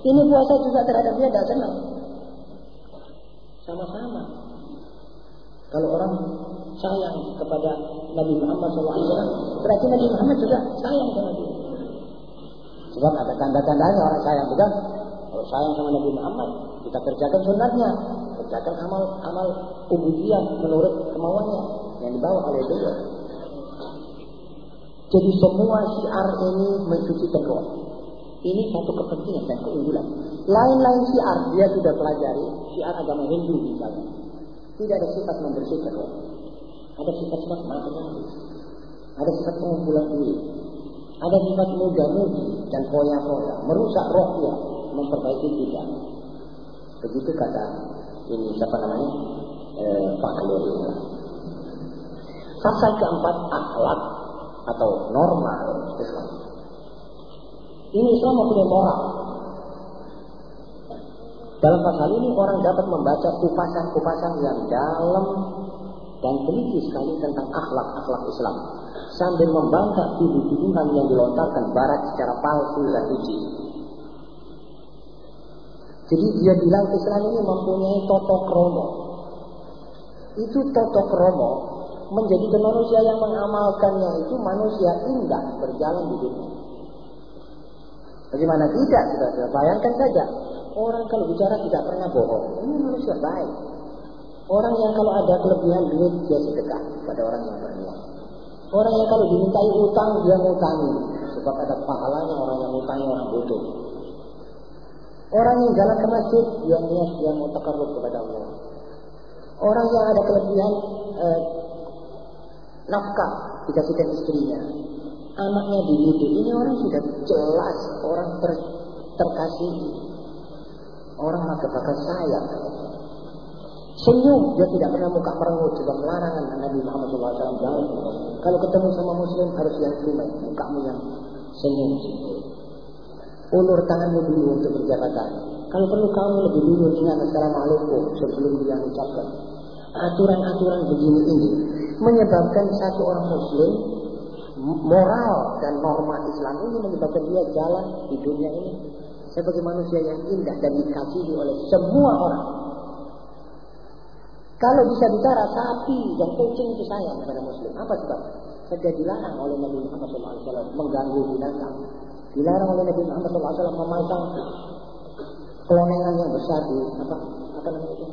Ini puasa juga terhadap dia tidak senang. Sama-sama. Kalau orang sayang kepada Nabi Muhammad SAW, berarti Nabi Muhammad juga sayang sama dia. Sebab ada tanda-tandanya orang sayang, bukan? Kalau sayang sama Nabi Muhammad, kita kerjakan sunnahnya, kerjakan amal-amal ubudiyah menurut kemauannya yang dibawa oleh beliau. Jadi semua syiar ini mencucikan roh. Ini satu kepentingan dan keunggulan. Lain-lain syiar dia sudah pelajari, syiar agama Hindu misalnya. Tidak ada sifat membersihkan. Ada sifat-sifat matematis. Ada sifat pengumpulan duit. Ada sifat muda-mudi dan foya-foya. Merusak roh dia. Memperbaiki kita. Begitu kata ini siapa namanya? Eh, Pak Kalori. Pasal keempat akhlak atau normal. Ini Islam mempunyai moral. Dalam pasal ini orang dapat membaca kupasan-kupasan yang dalam dan teliti sekali tentang akhlak-akhlak Islam sambil membantah tuduhan yang dilontarkan Barat secara palsu dan uji. Jadi dia bilang Islam ini mempunyai toto kromo. Itu toto kromo menjadi manusia yang mengamalkannya itu manusia indah berjalan di dunia. Bagaimana tidak? Sudah, bayangkan saja. Orang kalau bicara tidak pernah bohong. Ini manusia baik. Orang yang kalau ada kelebihan duit dia sedekah pada orang yang berniat. Orang yang kalau dimintai utang dia ngutangi. Sebab ada pahalanya orang yang ngutangi orang butuh. Orang yang jalan ke masjid dia niat dia mau takarruf kepada Allah. Orang yang ada kelebihan eh, nafkah dikasihkan istrinya. Anaknya dididik. Ini orang sudah jelas orang ter, terkasih. Orang maka bakal sayang. Senyum, dia tidak pernah muka merengut juga melarangan Nabi Muhammad SAW. Kalau ketemu sama Muslim harus yang terima, mukamu yang senyum. Ulur tanganmu dulu untuk berjabatan. Kalau perlu kamu lebih dulu ingat Assalamualaikum sebelum dia mengucapkan. Aturan-aturan begini ini menyebabkan satu orang muslim moral dan norma Islam ini menyebabkan dia jalan di dunia ini sebagai manusia yang indah dan dikasihi oleh semua orang. Kalau bisa bicara sapi dan kucing itu sayang kepada muslim. Apa sebab? Saja dilarang oleh Nabi Muhammad SAW mengganggu binatang. Dilarang oleh Nabi Muhammad SAW memasang kelonengan yang besar di apa apa namanya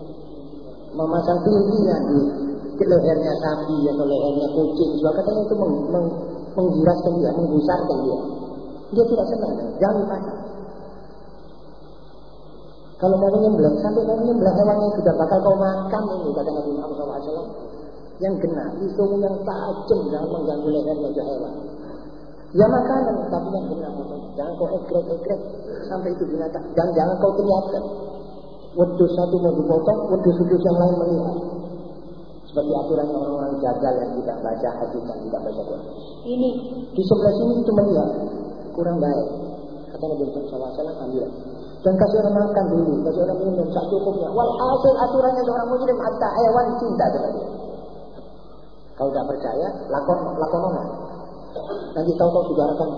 memasang pilihan di lehernya sapi atau lehernya kucing juga katanya itu meng, meng, dia, menggusarkan dia. Dia tidak senang, jangan dipasang. Kalau mau menyembelih, sampai mau menyembelih hewannya sudah bakal kau makan ini kata Nabi Muhammad SAW. Yang kena, itu yang tajam jangan mengganggu lehernya itu hewan. Ya makanan, tapi yang kena Jangan kau ekrek-ekrek sampai itu binatang. Dan jangan kau teriakkan. Wedus satu mau dipotong, wedus-wedus yang lain melihat. Seperti aturan orang-orang gagal yang tidak baca hadis dan tidak baca Quran. Ini di sebelah sini itu melihat kurang baik. Kata Nabi Muhammad SAW, ambil. Dan kasih orang makan dulu, kasih orang minum, sak cukupnya. Walhasil aturannya seorang muslim hatta hewan cinta dengan dia. Kalau tidak percaya, lakon lakon orang. Nanti tahu-tahu saudara kan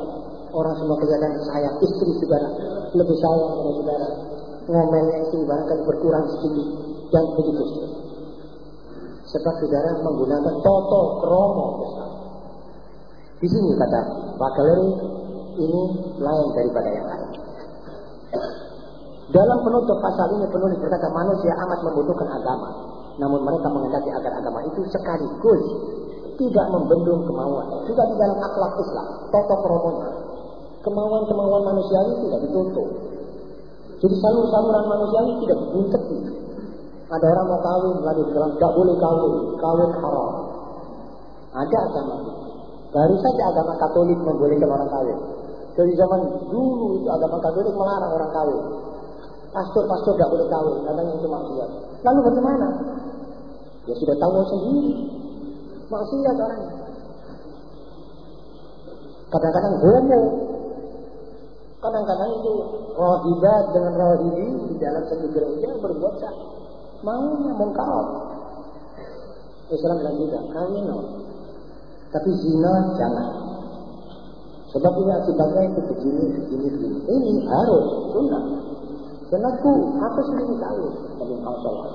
orang semua kelihatan sayang, istri saudara lebih sayang pada saudara. Ngomelnya itu barangkali berkurang sedikit dan begitu. Sebab saudara menggunakan toto kromo. Di sini kata Pak ini lain daripada yang lain. Dalam penutup pasal ini penulis berkata manusia amat membutuhkan agama. Namun mereka mengendaki agar agama itu sekaligus tidak membendung kemauan. Juga di dalam akhlak Islam, toto kromonya. Kemauan-kemauan manusiawi tidak ditutup. Jadi salur-saluran manusiawi tidak dibuntuti. Ada orang mau kawin, lalu bilang, tidak boleh kawin, kawin haram. Ada agama. Baru saja agama Katolik membolehkan orang kawin. Dari zaman dulu itu agama Katolik melarang orang kawin. Pastor-pastor tidak boleh kawin, katanya itu maksiat. Lalu bagaimana? Ya sudah tahu sendiri. Maksiat orangnya. Kadang-kadang homo. Kadang-kadang itu rohibat dengan rohibi di dalam satu gereja berbuat sah. Maunya mengkawal. Islam bilang tidak, kawin no. Tapi zina jangan. Sebab ini akibatnya itu begini, begini, begini. Ini harus sunnah. Dan aku, aku sendiri tahu. Nabi Muhammad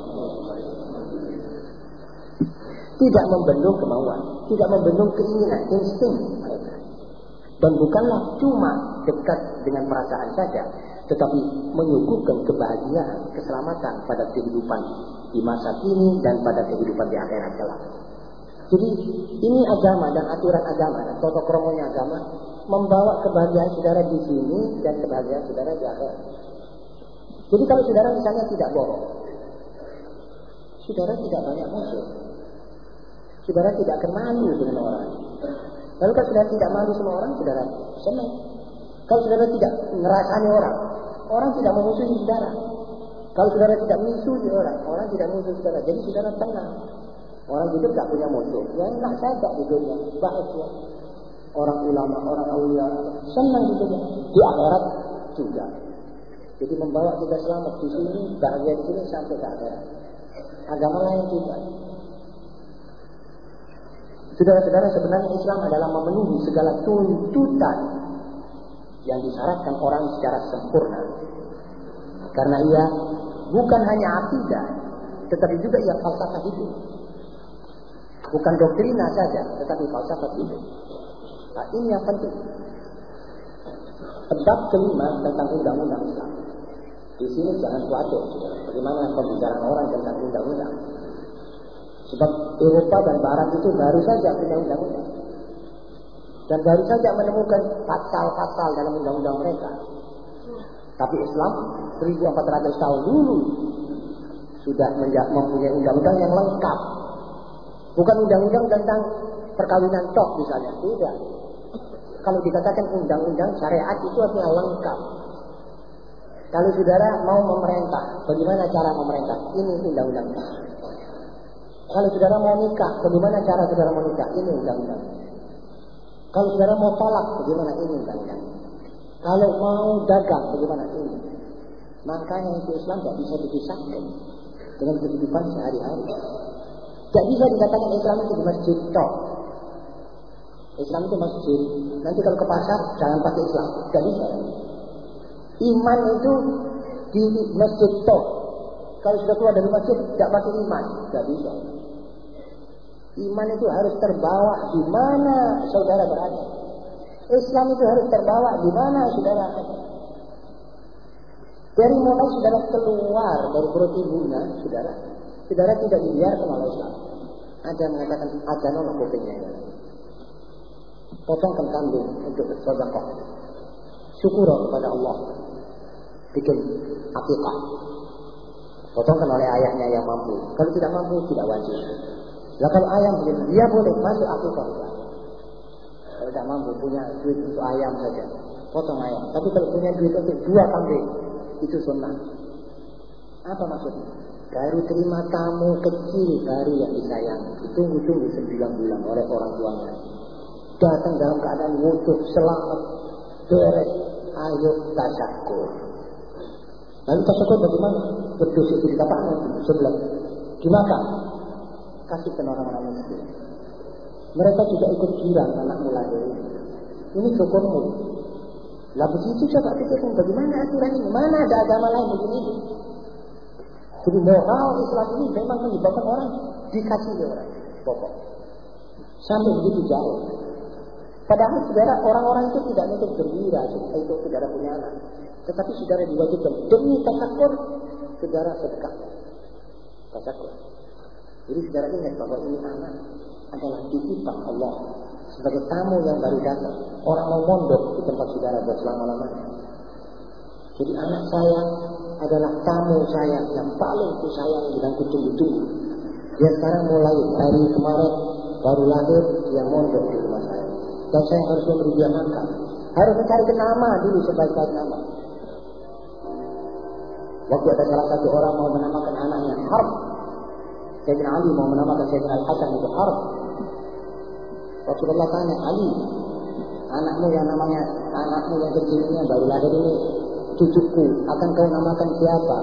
Tidak membendung kemauan, tidak membendung keinginan, insting Dan bukanlah cuma dekat dengan perasaan saja, tetapi menyuguhkan kebahagiaan, keselamatan pada kehidupan di masa kini dan pada kehidupan di akhirat kelak. Jadi ini agama dan aturan agama dan kromonya agama membawa kebahagiaan saudara di sini dan kebahagiaan saudara di akhirat. Jadi kalau saudara misalnya tidak bohong, saudara tidak banyak musuh. Saudara tidak akan dengan orang. Lalu kalau saudara tidak malu sama orang, saudara senang. Kalau saudara tidak ngerasani orang, orang tidak memusuhi saudara. Kalau saudara tidak memusuhi orang, orang tidak memusuhi saudara. Jadi saudara tenang. Orang hidup tidak punya musuh. Ya enak saja hidupnya. Bahagia. Orang ulama, orang awliya. Senang hidupnya. Di akhirat juga. Jadi membawa kita selamat di sini, bahagia di sini sampai ke akhirat. Agama lain juga. Saudara-saudara, sebenarnya Islam adalah memenuhi segala tuntutan yang disyaratkan orang secara sempurna. Karena ia bukan hanya akidah, tetapi juga ia falsafah hidup. Bukan doktrina saja, tetapi falsafah hidup. Nah, ini yang penting. Bab kelima tentang undang-undang Islam. Di sini jangan khawatir, bagaimana pembicaraan orang tentang undang-undang. Sebab Eropa dan Barat itu baru saja punya undang-undang. Dan baru saja menemukan pasal-pasal dalam undang-undang mereka. Tapi Islam 1400 tahun dulu sudah mempunyai undang-undang yang lengkap. Bukan undang-undang tentang perkawinan tok misalnya, tidak. Kalau dikatakan undang-undang syariat itu artinya lengkap. Kalau saudara mau memerintah, bagaimana cara memerintah? Ini undang-undang. Kalau saudara mau nikah, bagaimana cara saudara mau nikah? Ini undang-undang. Kalau saudara mau tolak, bagaimana? Ini undang-undang. Kalau mau dagang, bagaimana? Ini. Makanya itu Islam tidak bisa dipisahkan dengan kehidupan sehari-hari. Tidak bisa dikatakan Islam itu di masjid tok. Islam itu masjid. Nanti kalau ke pasar jangan pakai Islam. Tidak bisa. Iman itu di masjid tok. Kalau sudah keluar dari masjid tidak pakai iman. Tidak bisa. Iman itu harus terbawa di mana saudara berada. Islam itu harus terbawa di mana saudara. Dari mulai saudara keluar dari perut ibunya, saudara, saudara tidak dibiarkan oleh Islam. Ada mengatakan ada nama kupingnya. Potongkan kambing untuk bersedekah. Syukur kepada Allah. Bikin akikah. Potongkan oleh ayahnya yang mampu. Kalau tidak mampu, tidak wajib. Lah kalau ayam dia boleh masuk akikah. Kalau tidak mampu punya duit untuk ayam saja, potong ayam. Tapi kalau punya duit untuk dua kambing, itu sunnah. Apa maksudnya? Baru terima tamu kecil baru yang disayang. Ditunggu-tunggu sembilan bulan oleh orang tuanya. Datang dalam keadaan wudhu, selamat, beres, ayo tasakur. Lalu tasakur bagaimana? Berdus itu di tapak sebelah. Dimakan. Kasihkan orang-orang miskin. Mereka juga ikut girang anak mulai Ini syukurmu. Lah begitu coba pikirkan bagaimana aturan ini? Mana ada agama lain begini? Jadi moral Islam ini memang menyebabkan orang dikasih orang pokok. Sampai begitu jauh. Padahal saudara orang-orang itu tidak untuk berwira itu saudara punya anak. Tetapi saudara diwajibkan demi tasakur saudara sedekah. Tasakur. Jadi saudara ingat bahwa ini anak adalah titipan Allah sebagai tamu yang baru datang. Orang mau mondok di tempat saudara buat selama-lamanya. Jadi anak saya adalah tamu saya yang paling kusayangi dan kutunggu-tunggu. Dia sekarang mulai hari kemarin baru lahir dia mondok di rumah saya. Dan saya harus memberi dia makan. Harus mencari nama dulu sebaik-baik nama. Waktu ada salah satu orang mau menamakan anaknya Harb. Sayyidina Ali mau menamakan Sayyidina Al-Hasan itu Harb. Rasulullah tanya Ali, anakmu yang namanya anakmu yang kecil ini yang baru lahir ini cucuku akan kau namakan siapa?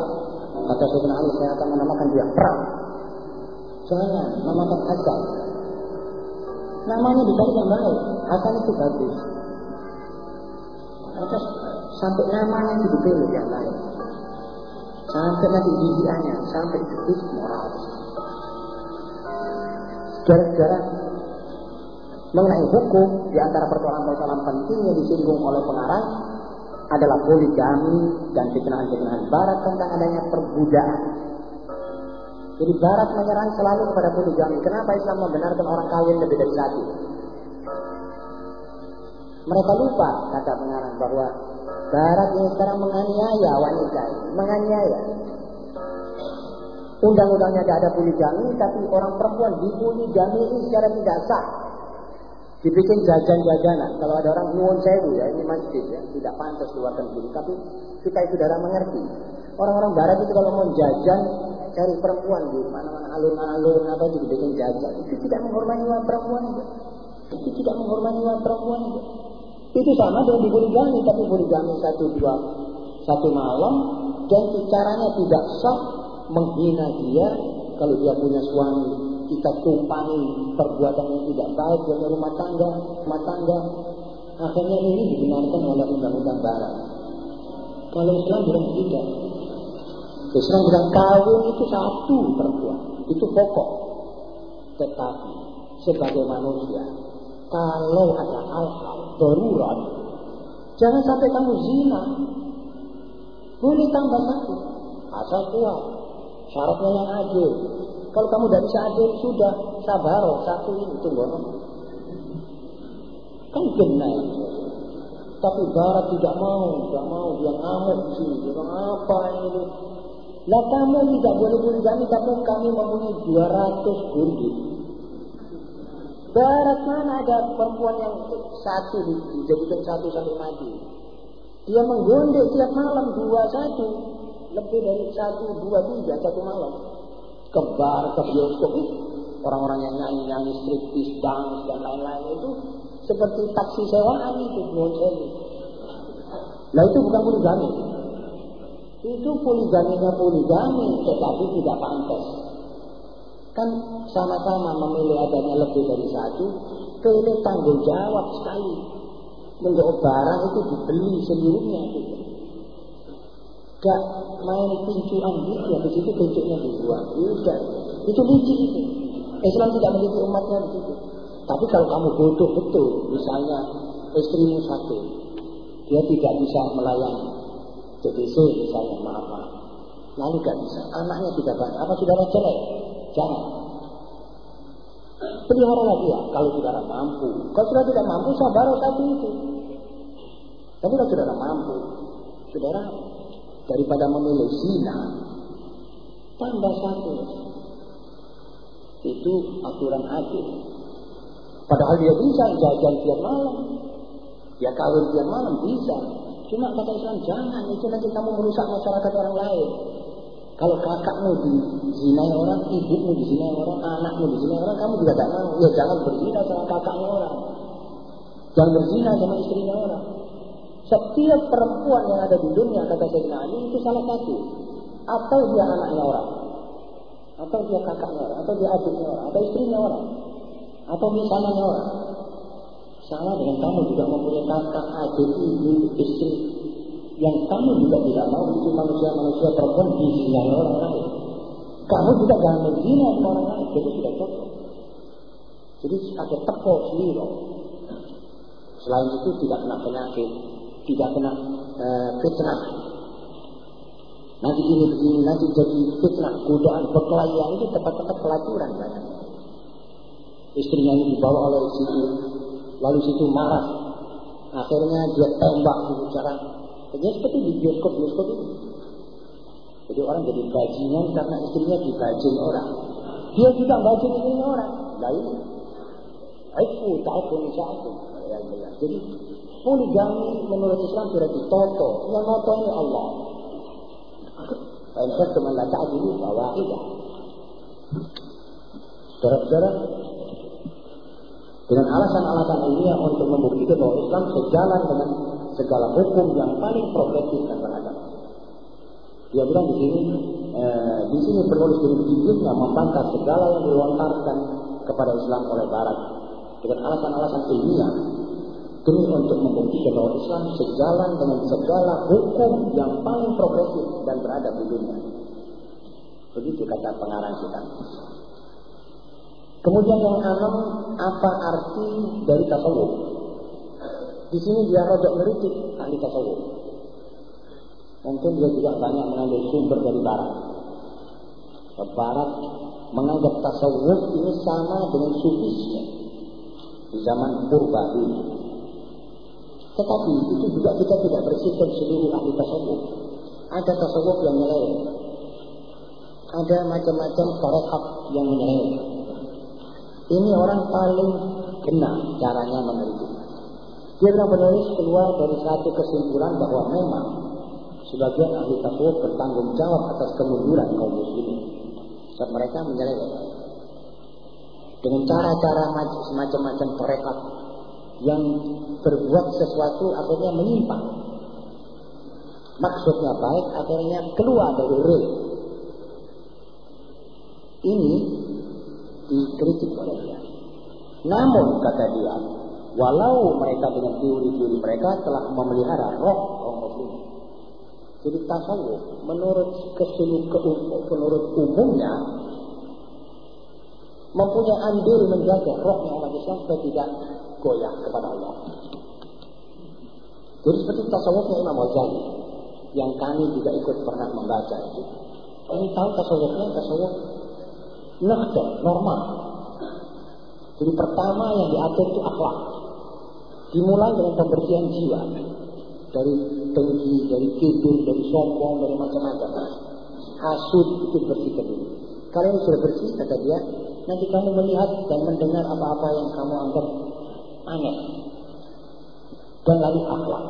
Kata Sayyidina Ali, saya akan menamakan dia Perang. Jangan namakan Hasan. Namanya dicari yang baik. Hasan itu bagus. Terus sampai namanya itu dipilih yang lain. Sampai nanti gigiannya, sampai itu moral. Gara-gara mengenai hukum di antara persoalan-persoalan penting yang disinggung oleh pengarang adalah poligami dan fitnahan-fitnahan barat tentang adanya perbudakan. Jadi barat menyerang selalu kepada poligami. Kenapa Islam membenarkan orang kawin lebih dari satu? Mereka lupa, kata pengarang, bahwa barat ini sekarang menganiaya wanita, menganiaya. Undang-undangnya tidak ada poligami, tapi orang perempuan dipoligami secara tidak sah dibikin jajan-jajanan. Kalau ada orang nuwun sewu ya, ini masjid ya, tidak pantas keluarkan begini. Tapi kita itu darah mengerti. Orang-orang barat itu kalau mau jajan, cari perempuan di mana-mana alun-alun apa itu dibikin jajan. Itu tidak menghormati wanita perempuan itu. Itu tidak menghormati wanita perempuan itu. Itu sama dengan di poligami, tapi poligami satu dua satu malam dan caranya tidak sah menghina dia kalau dia punya suami kita tumpangi perbuatan yang tidak baik dalam rumah tangga, rumah tangga. Akhirnya ini dibenarkan oleh undang-undang barat. Kalau Islam bilang tidak. Islam bilang kawin itu satu perempuan. Itu pokok. Tetapi sebagai manusia, kalau ada hal-hal darurat, jangan sampai kamu zina. Boleh tambah satu. Asal kuat. Syaratnya yang adil. Kalau kamu tidak bisa adil, sudah sabar, satu ini tunggu. Kan benar. Tapi Barat tidak mau, tidak mau, dia ngamuk sini, dia apa ini? Lah kamu tidak boleh poligami, tapi kami mempunyai 200 gurdi. Barat mana ada perempuan yang satu dijadikan satu sampai mati. Dia menggondek tiap malam dua satu, lebih dari satu dua tiga satu malam ke bar, ke bioskop orang-orang yang nyanyi-nyanyi striptease, dance dan lain-lain itu seperti taksi sewaan itu sewu. Nah itu bukan poligami. Itu poligaminya poligami, tetapi tidak pantas. Kan sama-sama memilih adanya lebih dari satu, pilih tanggung jawab sekali. Untuk barang itu dibeli seluruhnya. Gitu gak main pincuan gitu habis itu pincuknya dibuang tidak itu licik itu Islam tidak mendidik umatnya begitu tapi kalau kamu bodoh betul misalnya istrimu sakit dia tidak bisa melayani TBC misalnya maaf maaf lalu gak bisa. Anaknya tidak banyak apa saudara cerai jangan pelihara lagi ya kalau saudara mampu. Kalau saudara tidak mampu sabar satu itu. Tapi kalau saudara mampu saudara daripada memilih zina tambah satu. Itu aturan adil. Padahal dia bisa jajan tiap malam. Ya kawin tiap malam bisa cuma kata Islam jangan itu nanti kamu merusak masyarakat orang lain kalau kakakmu dizinai orang, ibumu dizinai orang, anakmu dizinai orang, kamu juga tidak mau. Ya jangan berzina sama kakaknya orang. Jangan berzina sama istrinya orang. Setiap perempuan yang ada di dunia kata Sayyidina Ali itu salah satu. Atau dia anaknya orang. Atau dia kakaknya orang. Atau dia adiknya orang. Atau istrinya orang. Atau misalnya orang. Sama dengan kamu juga mempunyai kakak, adik, ibu, istri. Yang kamu juga tidak mau itu manusia-manusia perempuan di orang lain. Kamu juga jangan menghina orang lain. Jadi sudah cocok. Jadi ada tepuk sendiri. Selain itu tidak kena penyakit, tidak kena e, fitnah. Nanti ini begini, nanti jadi fitnah, godaan, perkelahian itu tempat-tempat pelacuran banyak. Istrinya ini dibawa oleh situ, lalu situ marah. Akhirnya dia tembak gitu cara. Jadi seperti di bioskop-bioskop itu. Jadi orang jadi bajingan karena istrinya dibajing orang. Dia juga bajing istrinya orang. Nah ini. Aifu ta'afun sa'afun. Jadi Poligami menurut Islam sudah ditoto. Yang noto ini Allah. Fa'insat cuma la ta'adilu fawahidah. Saudara-saudara, dengan alasan-alasan yang untuk membuktikan bahwa Islam sejalan dengan segala hukum yang paling progresif dan beradab. Dia bilang di sini, eh, di sini penulis dengan membantah segala yang dilontarkan kepada Islam oleh Barat dengan alasan-alasan ilmiah demi untuk membuktikan bahwa Islam sejalan dengan segala hukum yang paling progresif dan beradab di dunia. Begitu kata pengarang kita. Kemudian yang enam, apa arti dari tasawuf? Di sini dia rojok meritik ahli tasawuf. Mungkin dia juga banyak mengambil sumber dari barat. Barat menganggap tasawuf ini sama dengan sufisme di zaman purba ini. Tetapi itu juga kita tidak bersihkan seluruh ahli tasawuf. Ada tasawuf yang menyeleweng. Ada macam-macam tarekat yang menyeleweng. Ini orang paling kena caranya meneliti. Dia bilang penulis keluar dari satu kesimpulan bahwa memang sebagian ahli tasawuf bertanggung jawab atas kemunduran kaum muslimin. Sebab mereka menyeleweng. Dengan cara-cara semacam-macam tarekat yang berbuat sesuatu akhirnya menyimpang. Maksudnya baik, akhirnya keluar dari rel. Ini dikritik oleh dia. Namun kata dia, walau mereka dengan teori-teori mereka telah memelihara roh kaum muslim. Jadi tasawuf menurut keseluruhan menurut umumnya mempunyai andil menjaga rohnya umat Islam supaya tidak goyah kepada Allah. Jadi seperti tasawufnya Imam Ghazali yang kami juga ikut pernah membaca itu. Kami tahu tasawufnya tasawuf nahdha, normal. Jadi pertama yang diatur itu akhlak. Dimulai dengan pembersihan jiwa. Dari dengki, dari kibir, dari sombong, dari macam-macam. Hasud itu bersihkan dulu. Kalau ini sudah bersih, kata dia, nanti kamu melihat dan mendengar apa-apa yang kamu anggap aneh. Dan lalu akhlak.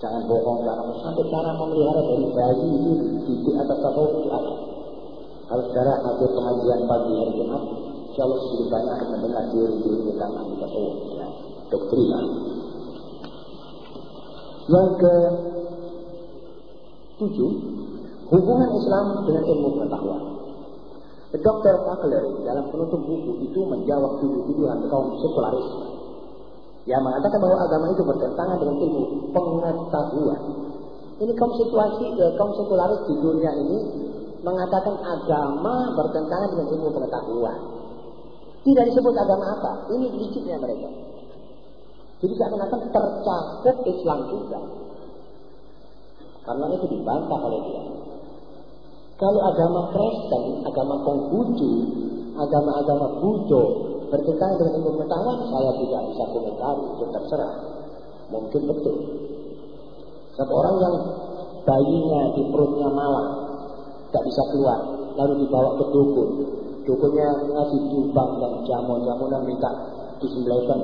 Jangan bohong, jangan sampai cara memelihara dari bayi itu di atas tasawuf itu ada. Kalau saudara hadir pengajian pagi hari Jumat, Allah sedikit banyak mendengar diri-diri tentang ahli tasawuf, ya. Yang ke tujuh, hubungan Islam dengan ilmu pengetahuan. Dr. Fakler dalam penutup buku itu menjawab tuduh-tuduhan kaum sekularis yang mengatakan bahwa agama itu bertentangan dengan ilmu pengetahuan. Ini kaum situasi eh, kaum sekularis di dunia ini mengatakan agama bertentangan dengan ilmu pengetahuan. Tidak disebut agama apa. Ini liciknya mereka. Jadi seakan-akan tercakup Islam juga. Karena itu dibantah oleh dia. Kalau agama Kristen, agama Konghucu, agama-agama Buddha bertentangan dengan ilmu pengetahuan, saya tidak bisa komentar, itu terserah. Mungkin betul. Sebab orang yang bayinya di perutnya malah, tidak bisa keluar, lalu dibawa ke dukun. Dukunnya ngasih jubang dan jamu-jamu dan minta disembelihkan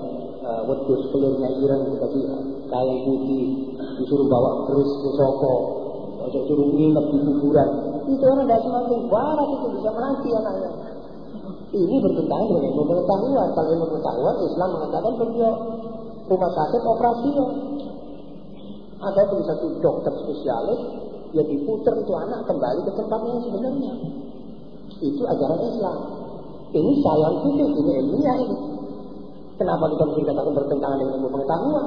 uh, wedus kelirnya ireng tadi kain putih disuruh bawa terus ke Soko Ojo suruh nginep di kuburan. Itu orang dari semakin barat itu bisa mati anaknya. Ini bertentangan dengan ilmu pengetahuan. Kalau ilmu pengetahuan, Islam mengatakan beliau rumah sakit operasi Ada satu dokter spesialis, ya diputer itu anak kembali ke tempatnya yang sebenarnya. Itu ajaran Islam. Ini scientific, ini ilmiah ini. Kenapa kita mesti katakan bertentangan dengan ilmu pengetahuan?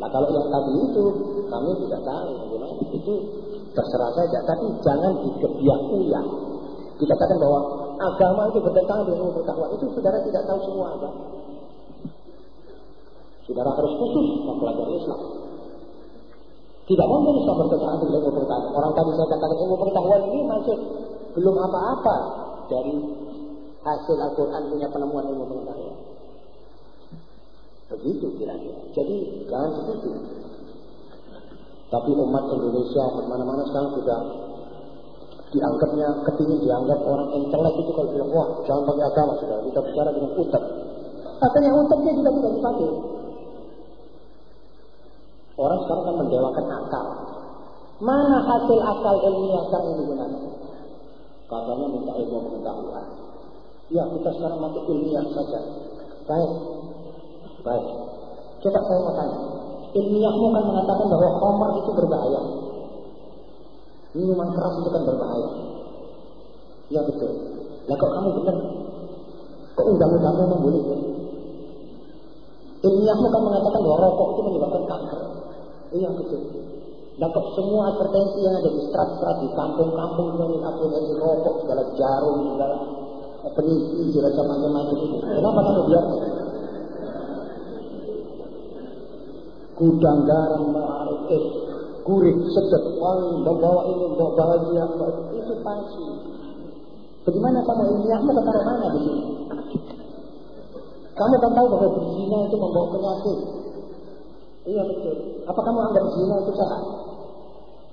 Nah kalau yang tadi itu kami tidak tahu bagaimana itu terserah saja, tapi jangan dikebiak-uyak. Dikatakan bahwa agama itu bertentangan dengan ilmu pengetahuan itu saudara tidak tahu semua agama. Saudara harus khusus mempelajari Islam. Tidak mungkin Islam bertentangan dengan ilmu pengetahuan. Orang tadi saya katakan ilmu pengetahuan ini masih belum apa-apa dari hasil Al-Quran punya penemuan ilmu pengetahuan. Begitu kira-kira. Jadi jangan seperti Tapi umat Indonesia ke mana-mana sekarang sudah dianggapnya kepingin dianggap orang intelek itu kalau bilang wah jangan pakai agama sudah kita bicara dengan utek. Katanya uteknya juga tidak dipakai. Orang sekarang kan mendewakan akal. Mana hasil akal ilmiah sekarang yang digunakan? Katanya minta ilmu pengetahuan. Ya kita sekarang pakai ilmiah saja. Baik, Baik. Coba saya mau tanya. Ilmiahmu kan mengatakan bahwa khamar itu berbahaya. Minuman keras itu kan berbahaya. Ya betul. Lah kok kamu benar? Kok undang-undangmu membolehkan? Ilmiahmu kan mengatakan bahwa rokok itu menyebabkan kanker. Iya betul. Kok semua advertensi yang ada di strat-strat di kampung-kampung yang advertensi rokok, segala jarum, segala penisi, segala macam-macam itu. Kenapa kamu biarkan? Gudang garam, ma'arif, es, kurit, sedet, wangi, bawa ini, bawa bahagia, itu palsu. Bagaimana kamu ilmiahmu ketaruh mana di sini? Kamu kan tahu bahwa berzina itu membawa penyakit. Iya betul. Apa kamu anggap zina itu sehat?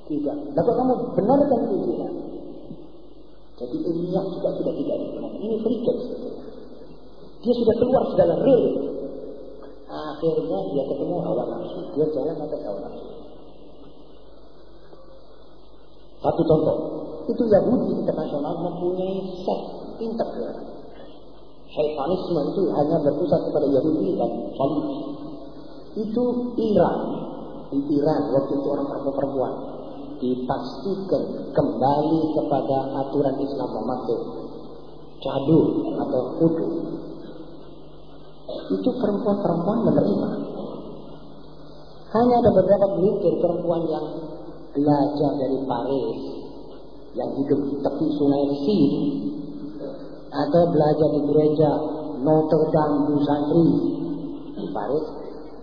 Tidak. Dapat kamu benarkan zina? Jadi ilmiah juga sudah tidak dikenal. Ini free Dia sudah keluar segala real. Akhirnya dia ketemu hawa nafsu. Dia jalan atas hawa nafsu. Satu contoh. Itu Yahudi internasional mempunyai set pintar Syaitanisme itu hanya berpusat kepada Yahudi dan Salib. Itu Iran. Di Iran waktu itu orang perempuan dipastikan kembali kepada aturan Islam memakai cadur atau kudu. Itu perempuan-perempuan menerima. Hanya ada beberapa gelintir perempuan yang belajar dari Paris, yang hidup di tepi sungai Sil, atau belajar di gereja Notre Dame du Santri di Paris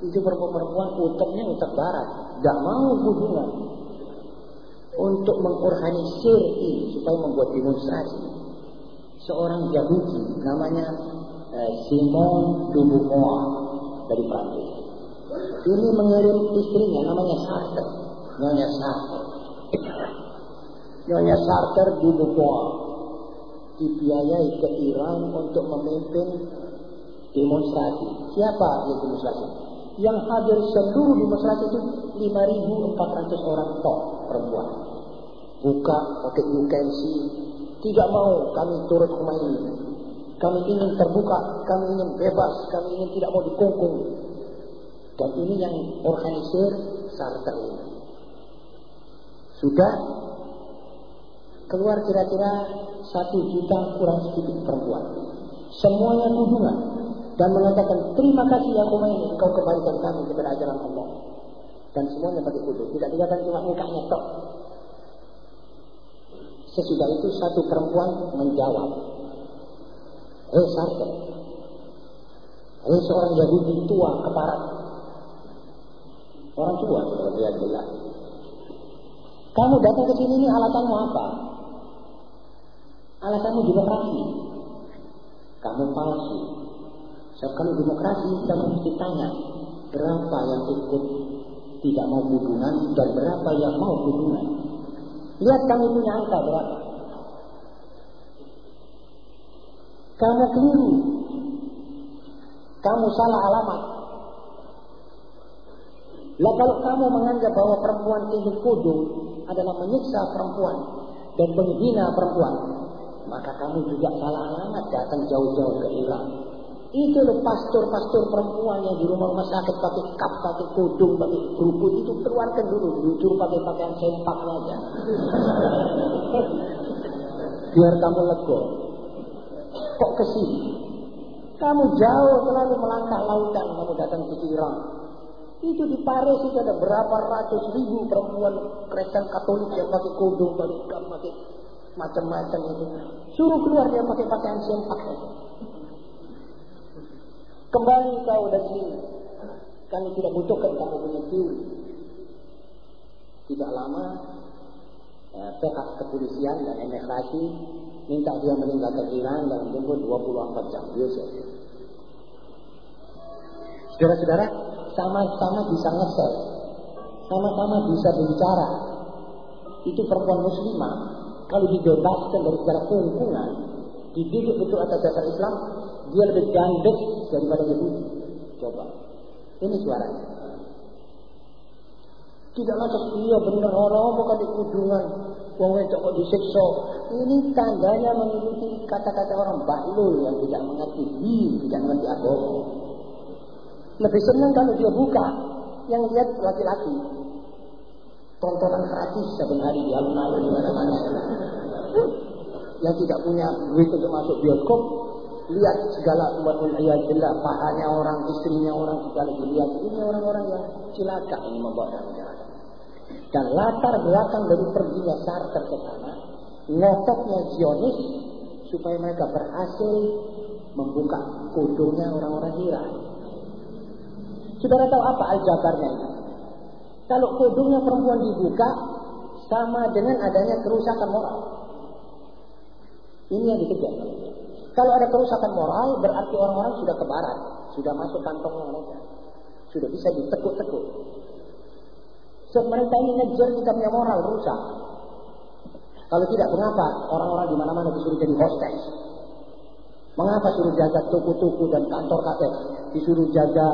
itu perempuan-perempuan uteknya utek barat tidak mau hubungan untuk mengorganisir ini supaya membuat demonstrasi seorang Yahudi namanya eh, Simon Beauvoir dari Prancis ini mengirim istrinya namanya Sartre Nyonya Sartre Nyonya Sartre Beauvoir dibiayai ke Iran untuk memimpin demonstrasi. Siapa yang demonstrasi? Yang hadir seluruh demonstrasi itu 5.400 orang toh perempuan. Buka pakai UKMC. Tidak mau kami turut ini. Kami ingin terbuka, kami ingin bebas, kami ingin tidak mau dikungkung. Dan ini yang organisir Sartre. Sudah keluar kira-kira satu juta kurang sedikit perempuan. Semuanya hubungan dan mengatakan terima kasih ya ini kau kembalikan kami kepada ajaran Allah. Dan semuanya pakai kudus. Tidak dikatakan cuma mukanya tok. Sesudah itu satu perempuan menjawab. Hei Sartre. Hei seorang Yahudi tua keparat. Orang tua kalau dia bilang. Kamu datang ke sini ini alasanmu apa? Alasanmu demokrasi. Kamu palsu. Sebab demokrasi kamu mesti tanya berapa yang ikut tidak mau hubungan dan berapa yang mau hubungan. Lihat kamu punya angka berapa. Kamu keliru. Kamu salah alamat. Lah kalau kamu menganggap bahwa perempuan itu kudung adalah menyiksa perempuan dan menghina perempuan, maka kamu juga salah alamat datang jauh-jauh ke Iran. Itu loh pastor-pastor perempuan yang di rumah rumah sakit pakai kap, pakai kudung, pakai keruput itu keluarkan dulu, jujur pakai pakaian sempak aja. Biar kamu lego. Kok ke sini? Kamu jauh selalu melangkah lautan, kamu datang ke Iran. Itu di Paris itu ada berapa ratus ribu perempuan Kristen Katolik yang pakai kudung, pakai kap, pakai macam-macam itu. Suruh keluar dia pakai pakaian sempak saja. Kembali kau dari sini. Kami tidak butuhkan kamu punya teori. Tidak lama, eh, pihak kepolisian dan imigrasi minta dia meninggalkan Iran dalam tempoh 24 jam. Yusuf. Saudara-saudara, sama-sama bisa ngesel. Sama-sama bisa bicara. Itu perempuan muslimah kalau dibebaskan dari segala kungkungan, dididik betul atas dasar Islam, dia lebih gandeng daripada Yahudi. Coba. Ini suaranya. Tidak lantas iya benar orang bukan di kudungan. Wong wedok kok disiksa. Ini tandanya mengikuti kata-kata orang bahlul yang tidak mengerti din, tidak mengerti agama. Lebih senang kalau dia buka yang lihat laki-laki. tontonan gratis hari di alun-alun di mana-mana. Yang tidak punya duit untuk masuk bioskop, lihat segala buat uliyadillah, pahanya orang, istrinya orang, segala dilihat. Ini orang-orang yang cilaka ini membawa masyarakat. Dan latar belakang dari perginya Sartre ke sana, ngototnya Zionis supaya mereka berhasil membuka kodongnya orang-orang Iran. Saudara tahu apa aljabarnya ini? Kalau kodongnya perempuan dibuka, sama dengan adanya kerusakan moral. Ini yang dikejar. Kalau ada kerusakan moral, berarti orang-orang sudah ke barat, sudah masuk kantongnya mereka. Sudah bisa ditekuk-tekuk. Sebab mereka ini ngejar kita punya moral rusak. Kalau tidak, mengapa orang-orang di mana-mana disuruh jadi hostess? Mengapa suruh jaga toko-toko dan kantor kafe? Disuruh jaga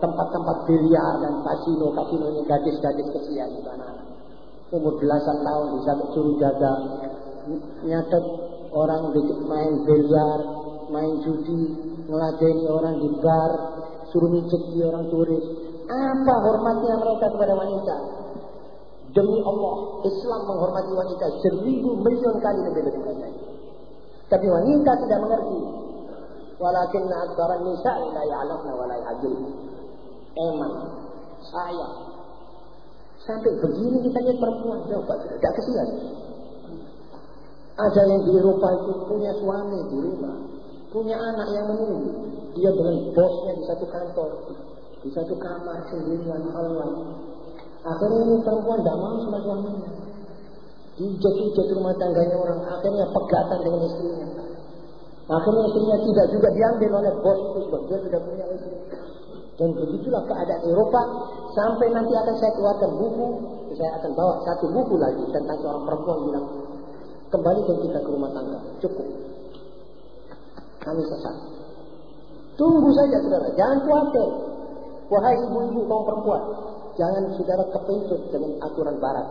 tempat-tempat biliar dan kasino, kasino ini gadis-gadis kesian di sana. Umur belasan tahun bisa suruh jaga nyatet orang main biliar, main judi, ngeladeni orang di bar, suruh di orang turis. Apa hormatnya mereka kepada wanita? Demi Allah, Islam menghormati wanita seribu miliar kali lebih dari mereka. Tapi wanita tidak mengerti. Walakinna aktsara nisa'i la ya'lamna wa la Emang saya sampai begini kita lihat perempuan coba tidak kesian. Ada yang di Eropa itu punya suami di rumah, punya anak yang menunggu. Dia dengan bosnya di satu kantor, di satu kamar sendirian halal. Akhirnya ini perempuan tidak mau sama suaminya. Dijat-jat rumah tangganya orang, akhirnya pegatan dengan istrinya. Akhirnya istrinya tidak juga diambil oleh bos itu sebab dia sudah punya istri. Dan begitulah keadaan Eropa sampai nanti akan saya keluarkan buku, saya akan bawa satu buku lagi tentang seorang perempuan bilang kembalikan kita ke rumah tangga, cukup. Kami sesat. Tunggu saja saudara, jangan khawatir. Wahai ibu-ibu kaum perempuan, jangan saudara kepencut dengan aturan barat.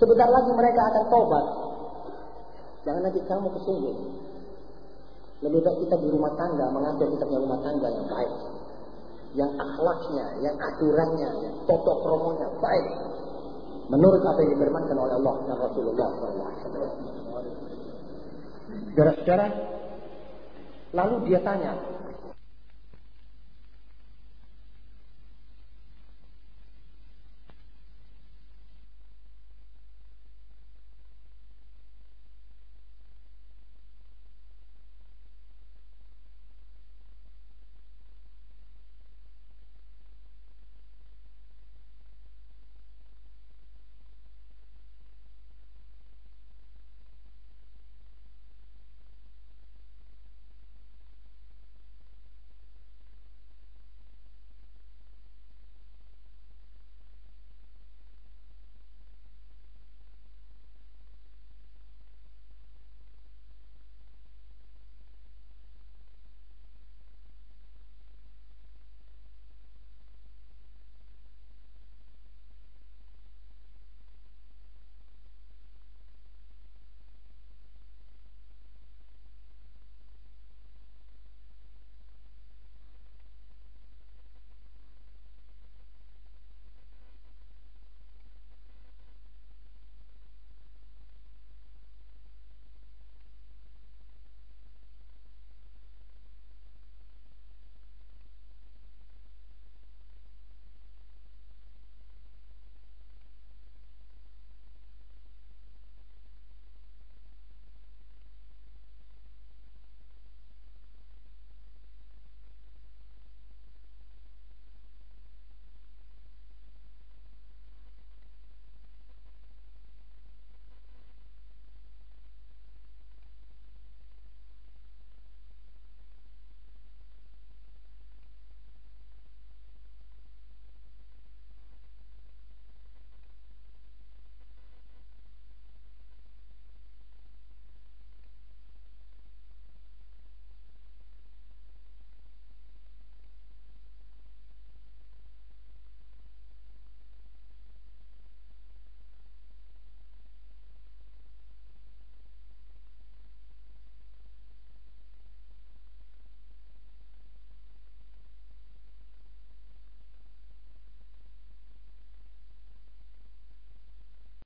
Sebentar lagi mereka akan tobat. Jangan nanti kamu kesungguh. Lebih baik kita di rumah tangga mengatur kita punya rumah tangga yang baik yang akhlaknya, yang aturannya, yang toto kromonya baik. Menurut apa yang difirmankan oleh Allah dan Rasulullah SAW. Saudara-saudara, lalu dia tanya,